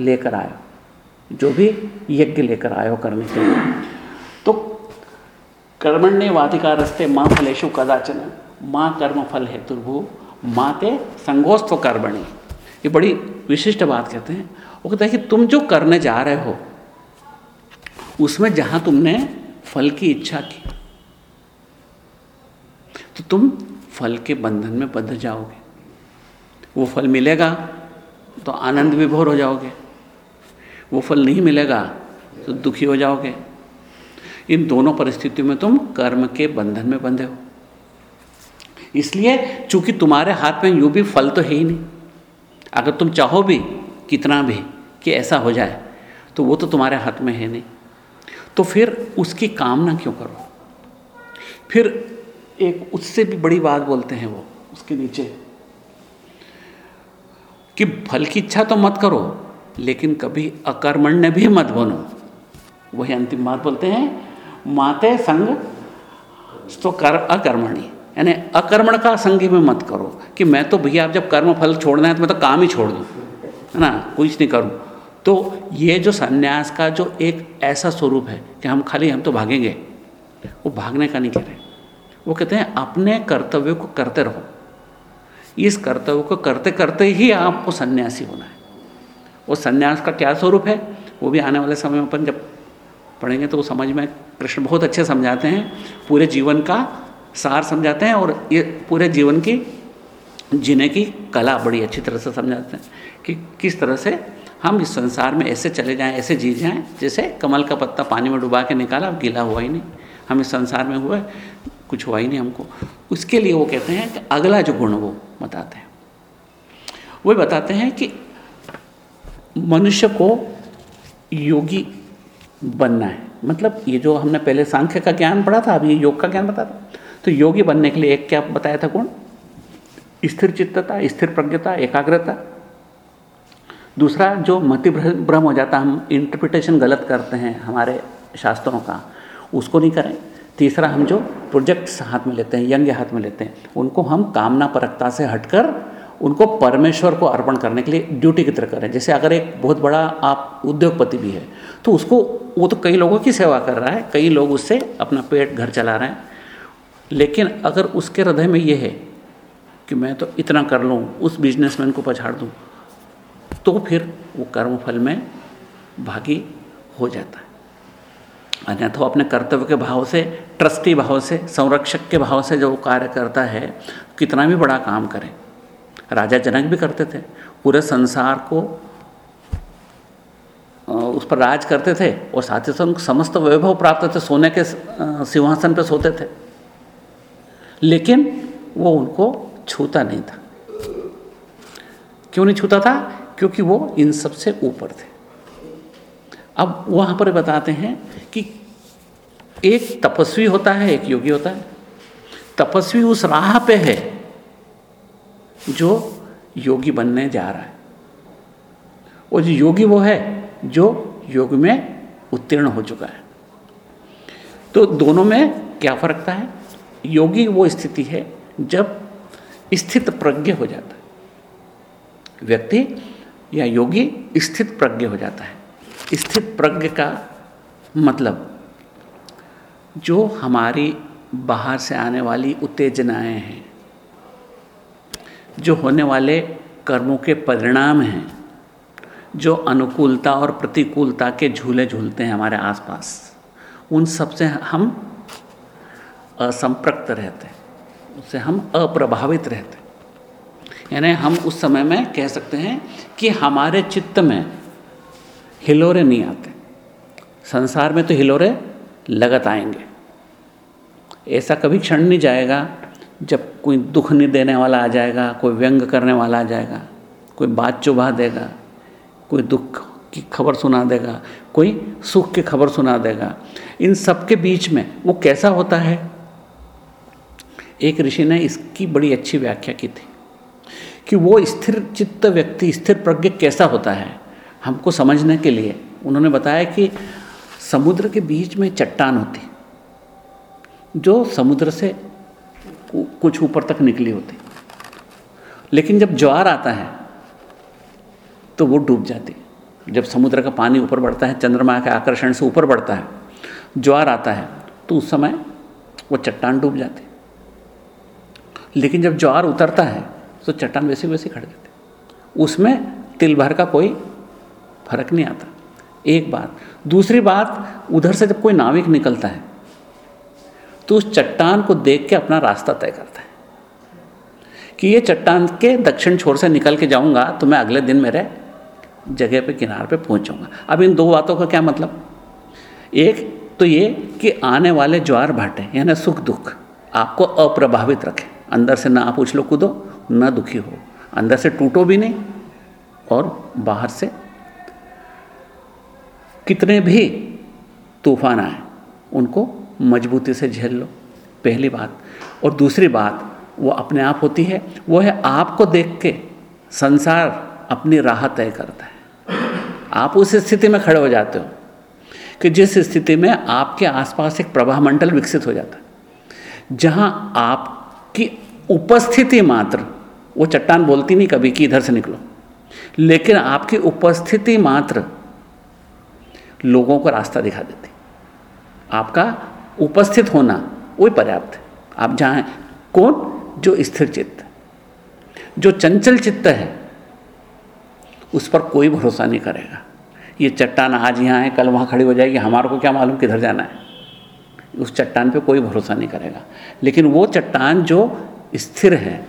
Speaker 1: लेकर आयो जो भी यज्ञ लेकर आयो करने के लिए तो कर्मण्य वाधिकारस्ते माँ फलेशु कदाचन। माँ कर्म फल है तुर्भु माँ ते संगोस्त्व कर्मणि। ये बड़ी विशिष्ट बात कहते हैं। वो कहते हैं कि तुम जो करने जा रहे हो, उसमें जहाँ तुमने फल की इच्छा की तो तुम फल के बंधन में बंध जाओगे। वो फल मिलेगा तो आनंद विभोर हो जाओगे। वो फल नहीं मिलेगा तो दुखी हो जाओगे। इन दोनों परिस्थितियों में तुम कर्म के बंधन में बंधे हो। इसलिए चूँकि तुम्हारे हाथ में यूँ भी फल तो है ही नहीं, अगर तुम चाहो भी कितना भी कि ऐसा हो जाए तो वो तो तुम्हारे हाथ में है नहीं। तो फिर उसकी कामना क्यों करो? फिर एक उससे भी बड़ी बात बोलते हैं वो, उसके नीचे। कि फल की इच्छा तो मत करो, लेकिन कभी अकर्मण्य भी मत बनो। वही अंतिम बात बोलते हैं, माते संग तो कर अकर्मणी। यानी अकर्मण का संग में मत करो, कि मैं तो भैया, आप जब कर्म फल छोड़ना है तो मैं तो काम ही छोड़ दूँ, है ना? कुछ नहीं करूँ। तो ये जो संन्यास का जो एक ऐसा स्वरूप है, कि हम खाली, हम तो भागेंगे, वो भागने का नहीं कह रहे। वो कहते हैं, अपने कर्तव्य को करते रहो। इस कर्तव्य को करते करते ही आपको सन्यासी होना है। वो सन्यास का क्या स्वरूप है? वो भी आने वाले समय में अपन जब पढ़ेंगे तो वो समझ में कृष्ण बहुत अच्छे समझाते हैं, पूरे जीवन का सार समझाते हैं और ये पूरे जीवन की, जीने की कला बड़ी अच्छी तरह से समझाते हैं कि किस तरह से हम इस संसार में ऐसे चले जाएँ, ऐसे जी जाएँ, जैसे कमल का पत्ता पानी में डुबा के निकाला अब गीला हुआ ही नहीं। हम संसार में हुए कुछ हुआ ही नहीं हमको। उसके लिए वो कहते हैं कि अगला जो गुण वो बताते हैं। वो बताते हैं कि मनुष्य को योगी बनना है। मतलब ये जो हमने पहले सांख्य का ज्ञान पढ़ा था, अभी ये योग का ज्ञान बताता तो योगी बनने के लिए एक क्या बताया था गुण? स्थिर चित्तता, स्थिर प्रज्ञता, एकाग्रता। दूसरा, जो मति भ्रम हो जाता हम इंटरप्रिटेशन गलत करते हैं हमारे शास्त्रों का उसको नहीं करें। तीसरा हम जो प्रोजेक्ट्स हाथ में लेते हैं, यंग हाथ में लेते हैं, उनको हम कामना परकता से हटकर उनको परमेश्वर को अर्पण करने के लिए ड्यूटी की तरह करें। जैसे अगर एक बहुत बड़ा आप उद्योगपति भी है तो उसको, वो तो कई लोगों की सेवा कर रहा है, कई लोग उससे अपना पेट घर चला रहे हैं। लेकिन अगर उसके हृदय में ये है कि मैं तो इतना कर लूँ, उस बिजनेसमैन को पछाड़ दूँ तो फिर वो कर्मफल में भागी हो जाता है। अन्यथा वो अपने कर्तव्य के भाव से ट्रस्टी भाव से, संरक्षक के भाव से जो कार्य करता है, कितना भी बड़ा काम करे। राजा जनक भी करते थे। पूरे संसार को उस पर राज करते थे और साथ ही साथ समस्त वैभव प्राप्त थे सोने के सिंहासन पर सोते थे। लेकिन वो उनको छूता नहीं था। क्यों नहीं छूता था? क्योंकि वो इन सबसे ऊपर थे। अब वहाँ पर बताते हैं कि एक तपस्वी होता है, एक योगी होता है। तपस्वी उस राह पे है जो योगी बनने जा रहा है। और जो योगी वो है जो योग में उत्तीर्ण हो चुका है। तो दोनों में क्या फ़र्क है योगी वो स्थिति है जब स्थित प्रज्ञ हो जाता है। व्यक्ति या योगी स्थित प्रज्ञ हो जाता है। स्थित प्रज्ञ का मतलब। जो हमारी बाहर से आने वाली उत्तेजनाएँ हैं, जो होने वाले कर्मों के परिणाम हैं, जो अनुकूलता और प्रतिकूलता के झूले झूलते हैं हमारे आसपास, उन सबसे हम असंप्रक्त रहते हैं उससे हम अप्रभावित रहते हैं। यानी हम उस समय में कह सकते हैं कि हमारे चित्त में हिलोरे नहीं आते। संसार में तो हिलोरे लगत आएँगे। ऐसा कभी क्षण नहीं जाएगा जब कोई दुख नहीं देने वाला आ जाएगा, कोई व्यंग करने वाला आ जाएगा, कोई बात चुभा देगा, कोई दुख की खबर सुना देगा, कोई सुख की खबर सुना देगा। इन सब के बीच में वो कैसा होता है? एक ऋषि ने इसकी बड़ी अच्छी व्याख्या की थी कि वो स्थिर चित्त व्यक्ति, स्थिर प्रज्ञ कैसा होता है? हमको समझने के लिए उन्होंने बताया कि समुद्र के बीच में चट्टान होती जो समुद्र से कुछ ऊपर तक निकली होती लेकिन जब ज्वार आता है तो वो डूब जाती जब समुद्र का पानी ऊपर बढ़ता है, चंद्रमा के आकर्षण से ऊपर बढ़ता है, ज्वार आता है तो उस समय वो चट्टान डूब जाती लेकिन जब ज्वार उतरता है तो चट्टान वैसे वैसे खड़ जाती उसमें तिल भर का कोई फ़र्क नहीं आता। एक बात। दूसरी बात, उधर से जब कोई नाविक निकलता है तो उस चट्टान को देख के अपना रास्ता तय करता है कि ये चट्टान के दक्षिण छोर से निकल के जाऊँगा तो मैं अगले दिन मेरे जगह पे, किनार पे पहुँच जाऊँगा। अब इन दो बातों का क्या मतलब? एक तो ये कि आने वाले ज्वार भाटे यानी सुख दुख, आपको अप्रभावित रखें। अंदर से ना आप उछलो कूदो, ना दुखी हो। अंदर से टूटो भी नहीं, और बाहर से कितने भी तूफ़ान आए, उनको मजबूती से झेल लो, पहली बात। और दूसरी बात, वो अपने आप होती है, वो है आपको देख के संसार अपनी राह तय करता है। आप उस स्थिति में खड़े हो जाते हो कि जिस स्थिति में आपके आसपास एक प्रवाह मंडल विकसित हो जाता है, जहाँ आपकी उपस्थिति मात्र, वो चट्टान बोलती नहीं कभी कि इधर से निकलो, लेकिन आपकी उपस्थिति मात्र लोगों को रास्ता दिखा देती। आपका उपस्थित होना वही पर्याप्त है। आप जहाँ कौन? जो स्थिर चित्त जो चंचल चित्त है, उस पर कोई भरोसा नहीं करेगा। ये चट्टान आज यहाँ है, कल वहाँ खड़ी हो जाएगी, हमारे को क्या मालूम किधर जाना है? उस चट्टान पे कोई भरोसा नहीं करेगा। लेकिन वो चट्टान जो स्थिर है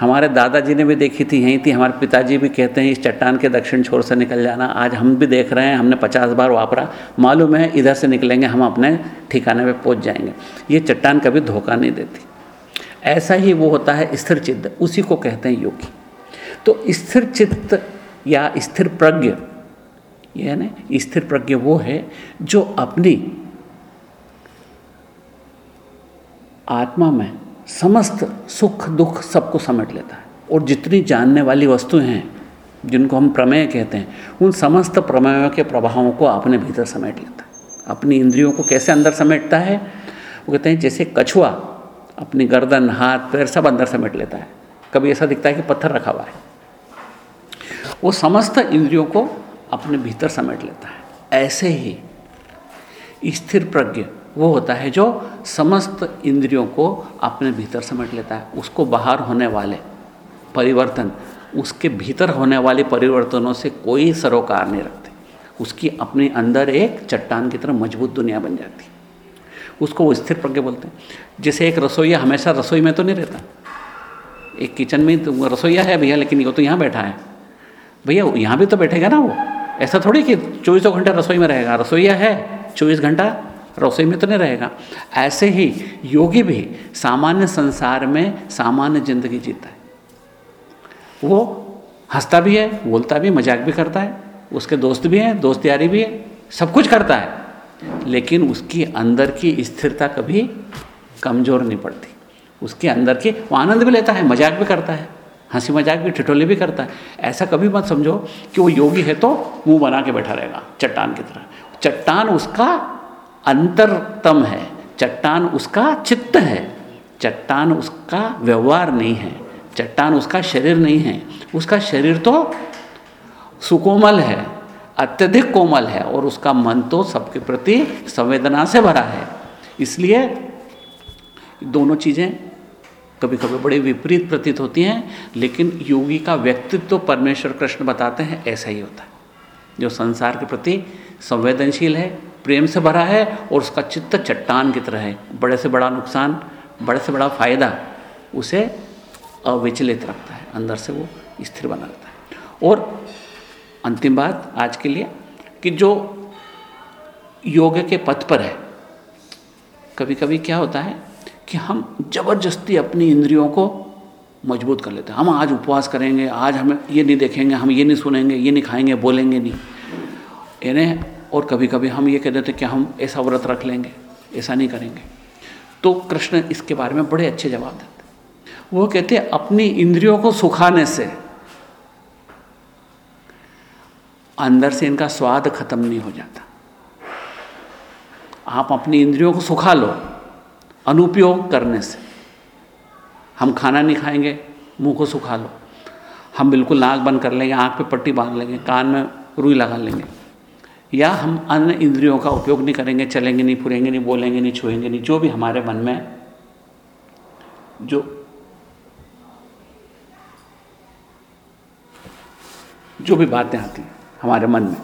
Speaker 1: हमारे दादाजी ने भी देखी थी, यहीं थी। हमारे पिताजी भी कहते हैं, इस चट्टान के दक्षिण छोर से निकल जाना। आज हम भी देख रहे हैं, हमने पचास बार वापरा। मालूम है, इधर से निकलेंगे, हम अपने ठिकाने पे पहुँच जाएँगे। ये चट्टान कभी धोखा नहीं देती। ऐसा ही वो होता है स्थिर चित्त, उसी को कहते हैं योगी। तो स्थिर चित्त या स्थिर प्रज्ञ, ये ना, स्थिर प्रज्ञ वो है जो अपनी आत्मा में समस्त सुख, दुख सबको समेट लेता है। और जितनी जानने वाली वस्तुएँ हैं, जिनको हम प्रमेय कहते हैं, उन समस्त प्रमेयों के प्रभावों को अपने भीतर समेट लेता है। अपनी इंद्रियों को कैसे अंदर समेटता है? वो कहते हैं, जैसे कछुआ अपनी गर्दन, हाथ, पैर सब अंदर समेट लेता है। कभी ऐसा दिखता है कि पत्थर रखा हुआ है। वो समस्त इंद्रियों को अपने भीतर समेट लेता है। ऐसे ही स्थिर प्रज्ञ वो होता है जो समस्त इंद्रियों को अपने भीतर समेट लेता है। उसको बाहर होने वाले परिवर्तन, उसके भीतर होने वाले परिवर्तनों से कोई सरोकार नहीं रखते। उसकी अपने अंदर एक चट्टान की तरह मज़बूत दुनिया बन जाती। उसको वो स्थिर प्रज्ञ बोलते हैं। जैसे एक रसोईया हमेशा रसोई में तो नहीं रहता। एक किचन में तो रसोईया है भैया, लेकिन वो तो यहाँ बैठा है। भैया यहाँ भी तो बैठेगा ना वो? ऐसा थोड़ी कि चौबीसों घंटा रसोई में रहेगा। रसोईया है, चौबीस घंटा रसोई में तो नहीं रहेगा। ऐसे ही योगी भी सामान्य संसार में सामान्य ज़िंदगी जीता है। वो हंसता भी है, बोलता भी, मज़ाक भी करता है, उसके दोस्त भी हैं, दोस्त यारी भी है, सब कुछ करता है। लेकिन उसकी अंदर की स्थिरता कभी कमज़ोर नहीं पड़ती। उसके अंदर की, वो आनंद भी लेता है, मज़ाक भी करता है, हँसी मज़ाक भी, ठिठोली भी करता है। ऐसा कभी मत समझो कि वो योगी है तो मुँह बना के बैठा रहेगा, चट्टान की तरह। चट्टान उसका अंतरतम है। चट्टान उसका चित्त है। चट्टान उसका व्यवहार नहीं है। चट्टान उसका शरीर नहीं है। उसका शरीर तो सुकोमल है, अत्यधिक कोमल है और उसका मन तो सबके प्रति संवेदना से भरा है। इसलिए दोनों चीज़ें कभी कभी बड़े विपरीत प्रतीत होती हैं, लेकिन योगी का व्यक्तित्व तो परमेश्वर कृष्ण बताते हैं, ऐसा ही होता है। जो संसार के प्रति संवेदनशील है प्रेम से भरा है और उसका चित्त चट्टान की तरह है। बड़े से बड़ा नुकसान, बड़े से बड़ा फ़ायदा उसे अविचलित रखता है। अंदर से वो स्थिर बना रहता है। और अंतिम बात आज के लिए कि जो योग के पथ पर है कभी कभी क्या होता है कि हम ज़बरदस्ती अपनी इंद्रियों को मज़बूत कर लेते हैं। हम आज उपवास करेंगे, आज हमें ये नहीं देखेंगे, हम ये नहीं सुनेंगे, ये नहीं खाएँगे, बोलेंगे नहीं। यानी और कभी कभी हम ये कह देते कि हम ऐसा व्रत रख लेंगे, ऐसा नहीं करेंगे। तो कृष्ण इसके बारे में बड़े अच्छे जवाब देते वो कहते अपनी इंद्रियों को सुखाने से अंदर से इनका स्वाद खत्म नहीं हो जाता। आप अपनी इंद्रियों को सुखा लो, अनुपयोग करने से। हम खाना नहीं खाएँगे, मुँह को सुखा लो। हम बिल्कुल नाक बंद कर लेंगे, आँख पे पट्टी बाँध लेंगे, कान में रुई लगा लेंगे। या हम अन्य इंद्रियों का उपयोग नहीं करेंगे, चलेंगे नहीं, फुरेंगे नहीं, बोलेंगे नहीं, छुएँगे नहीं, जो भी हमारे मन में जो जो भी बातें आती हैं हमारे मन में।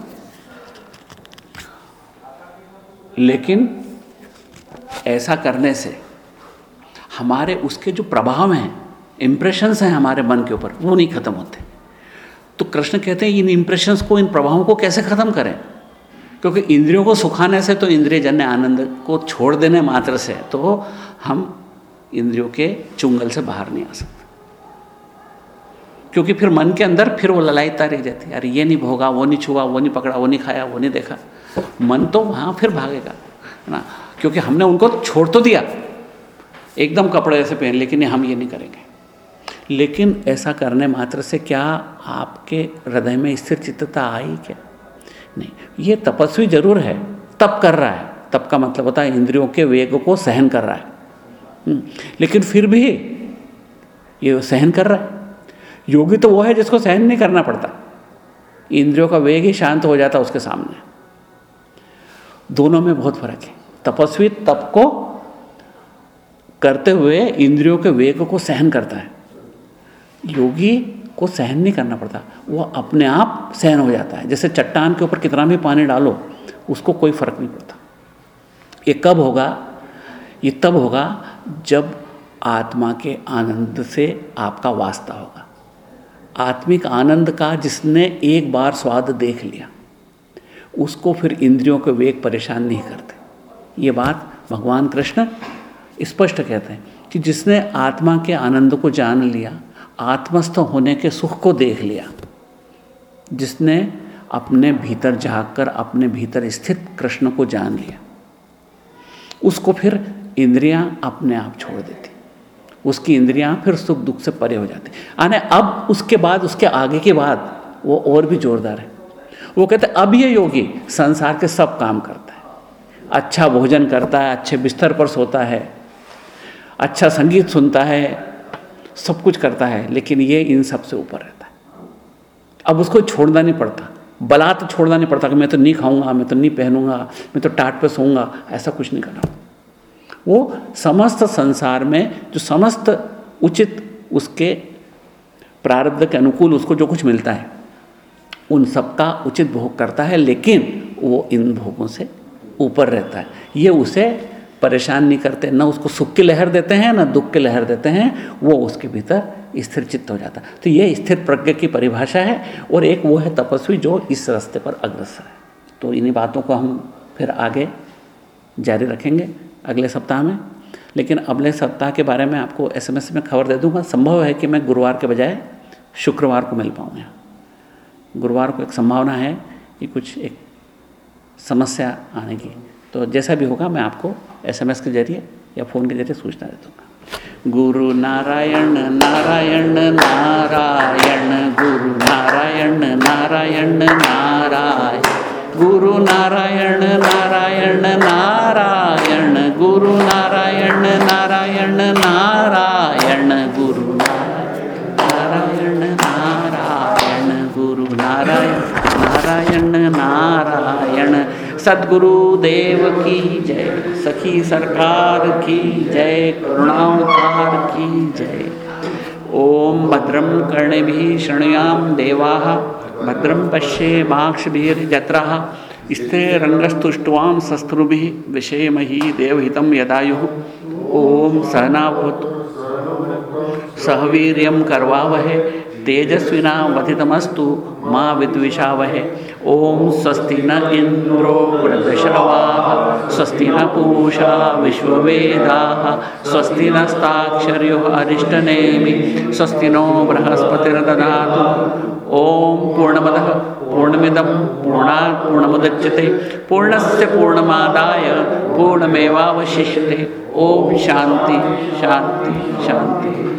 Speaker 1: लेकिन ऐसा करने से हमारे उसके जो प्रभाव हैं इम्प्रेशंस हैं हमारे मन के ऊपर, वो नहीं खत्म होते। तो कृष्ण कहते हैं, इन इम्प्रेशंस को, इन प्रभावों को कैसे खत्म करें? क्योंकि इंद्रियों को सुखाने से तो इंद्रिय जन्य आनंद को छोड़ देने मात्र से तो हम इंद्रियों के चुंगल से बाहर नहीं आ सकते। क्योंकि फिर मन के अंदर फिर वो ललायता रह जाती अरे, ये नहीं भोगा, वो नहीं छुआ, वो नहीं पकड़ा, वो नहीं खाया, वो नहीं देखा। मन तो वहाँ फिर भागेगा, है ना? क्योंकि हमने उनको छोड़ तो दिया। एकदम कपड़े ऐसे पहन लेकिन हम ये नहीं करेंगे। लेकिन ऐसा करने मात्र से क्या आपके हृदय में स्थिर चित्तता आई क्या? नहीं ये तपस्वी ज़रूर है तप कर रहा है। तप का मतलब होता है इंद्रियों के वेग को सहन कर रहा है। हम्म, लेकिन फिर भी ये सहन कर रहा है। योगी तो वो है जिसको सहन नहीं करना पड़ता। इंद्रियों का वेग ही शांत हो जाता उसके सामने। दोनों में बहुत फ़र्क है। तपस्वी तप को करते हुए इंद्रियों के वेग को सहन करता है। योगी को सहन नहीं करना पड़ता। वो अपने आप सहन हो जाता है। जैसे चट्टान के ऊपर कितना भी पानी डालो, उसको कोई फ़र्क नहीं पड़ता। ये कब होगा? ये तब होगा जब आत्मा के आनंद से आपका वास्ता होगा। आत्मिक आनंद का जिसने एक बार स्वाद देख लिया, उसको फिर इंद्रियों के वेग परेशान नहीं करते। ये बात भगवान कृष्ण स्पष्ट कहते हैं कि जिसने आत्मा के आनंद को जान लिया आत्मस्थ होने के सुख को देख लिया। जिसने अपने भीतर झाँक अपने भीतर स्थित कृष्ण को जान लिया। उसको फिर इंद्रियाँ अपने आप छोड़ देती। उसकी इंद्रियाँ फिर सुख दुख से परे हो जाती। आने अब उसके बाद, उसके आगे के बाद वो और भी जोरदार है। वो कहते, अब ये योगी संसार के सब काम करता है। अच्छा भोजन करता है, अच्छे बिस्तर पर सोता है अच्छा संगीत सुनता है सब कुछ करता है, लेकिन ये इन सबसे ऊपर रहता है। अब उसको छोड़ना नहीं पड़ता। बला तो छोड़ना नहीं पड़ता कि मैं तो नहीं खाऊँगा, मैं तो नहीं पहनूँगा, मैं तो टाट पे सोऊँगा, ऐसा कुछ नहीं करना। वो समस्त संसार में जो समस्त उचित उसके प्रारब्ध के अनुकूल उसको जो कुछ मिलता है, उन सबका उचित भोग करता है, लेकिन वो इन भोगों से ऊपर रहता है। ये उसे परेशान नहीं करते, न उसको सुख की लहर देते हैं, न दुख की लहर देते हैं, वो उसके भीतर स्थिर चित्त हो जाता तो ये स्थिर प्रज्ञा की परिभाषा है और एक वो है तपस्वी जो इस रास्ते पर अग्रसर है। तो इन्हीं बातों को हम फिर आगे जारी रखेंगे अगले सप्ताह में। लेकिन अगले सप्ताह के बारे में आपको एसएमएस में खबर दे दूँगा। संभव है कि मैं गुरुवार के बजाय शुक्रवार को मिल पाऊँगा गुरुवार को एक संभावना है कि कुछ एक समस्या आने की। तो जैसा भी होगा, मैं आपको एसएमएस के ज़रिए या फ़ोन के ज़रिए सूचना दे दूँगा। गुरु नारायण नारायण नारायण, गुरु नारायण नारायण नारायण। गुरु नारायण नारायण नारायण। गुरु नारायण नारायण नारायण। सदगुरु देव की जय। सखी सरकार की जय, करुणावतार की जय। ओम भद्रम कर्णे भी शृणुयाम देवा भद्रम पश्ये माक्षभिर्जत्राः स्त्रीरङ्गस्तुष्ट्वां शस्त्रुभिः विषयमही देवहितं यदायुः। ॐ सहनाभूत्। सह वीर्यं कर्वावहे तेजस्विनावधितमस्तु माँ विद्विषावहे। ओम स्वस्ति न इंद्रो वृद्धश्रवाः स्वस्ति न पूषा विश्ववेदाः, स्वस्ति नस्ताक्षर्यो अरिष्टनेमि, स्वस्ति नो बृहस्पतिर्दधातु ओम पूर्णमदः, पूर्णमिदं पूर्णात् पूर्णमुदच्यते। पूर्णस्य पूर्णमादाय पूर्णमेवावशिष्यते। ओम शांति शांति शांति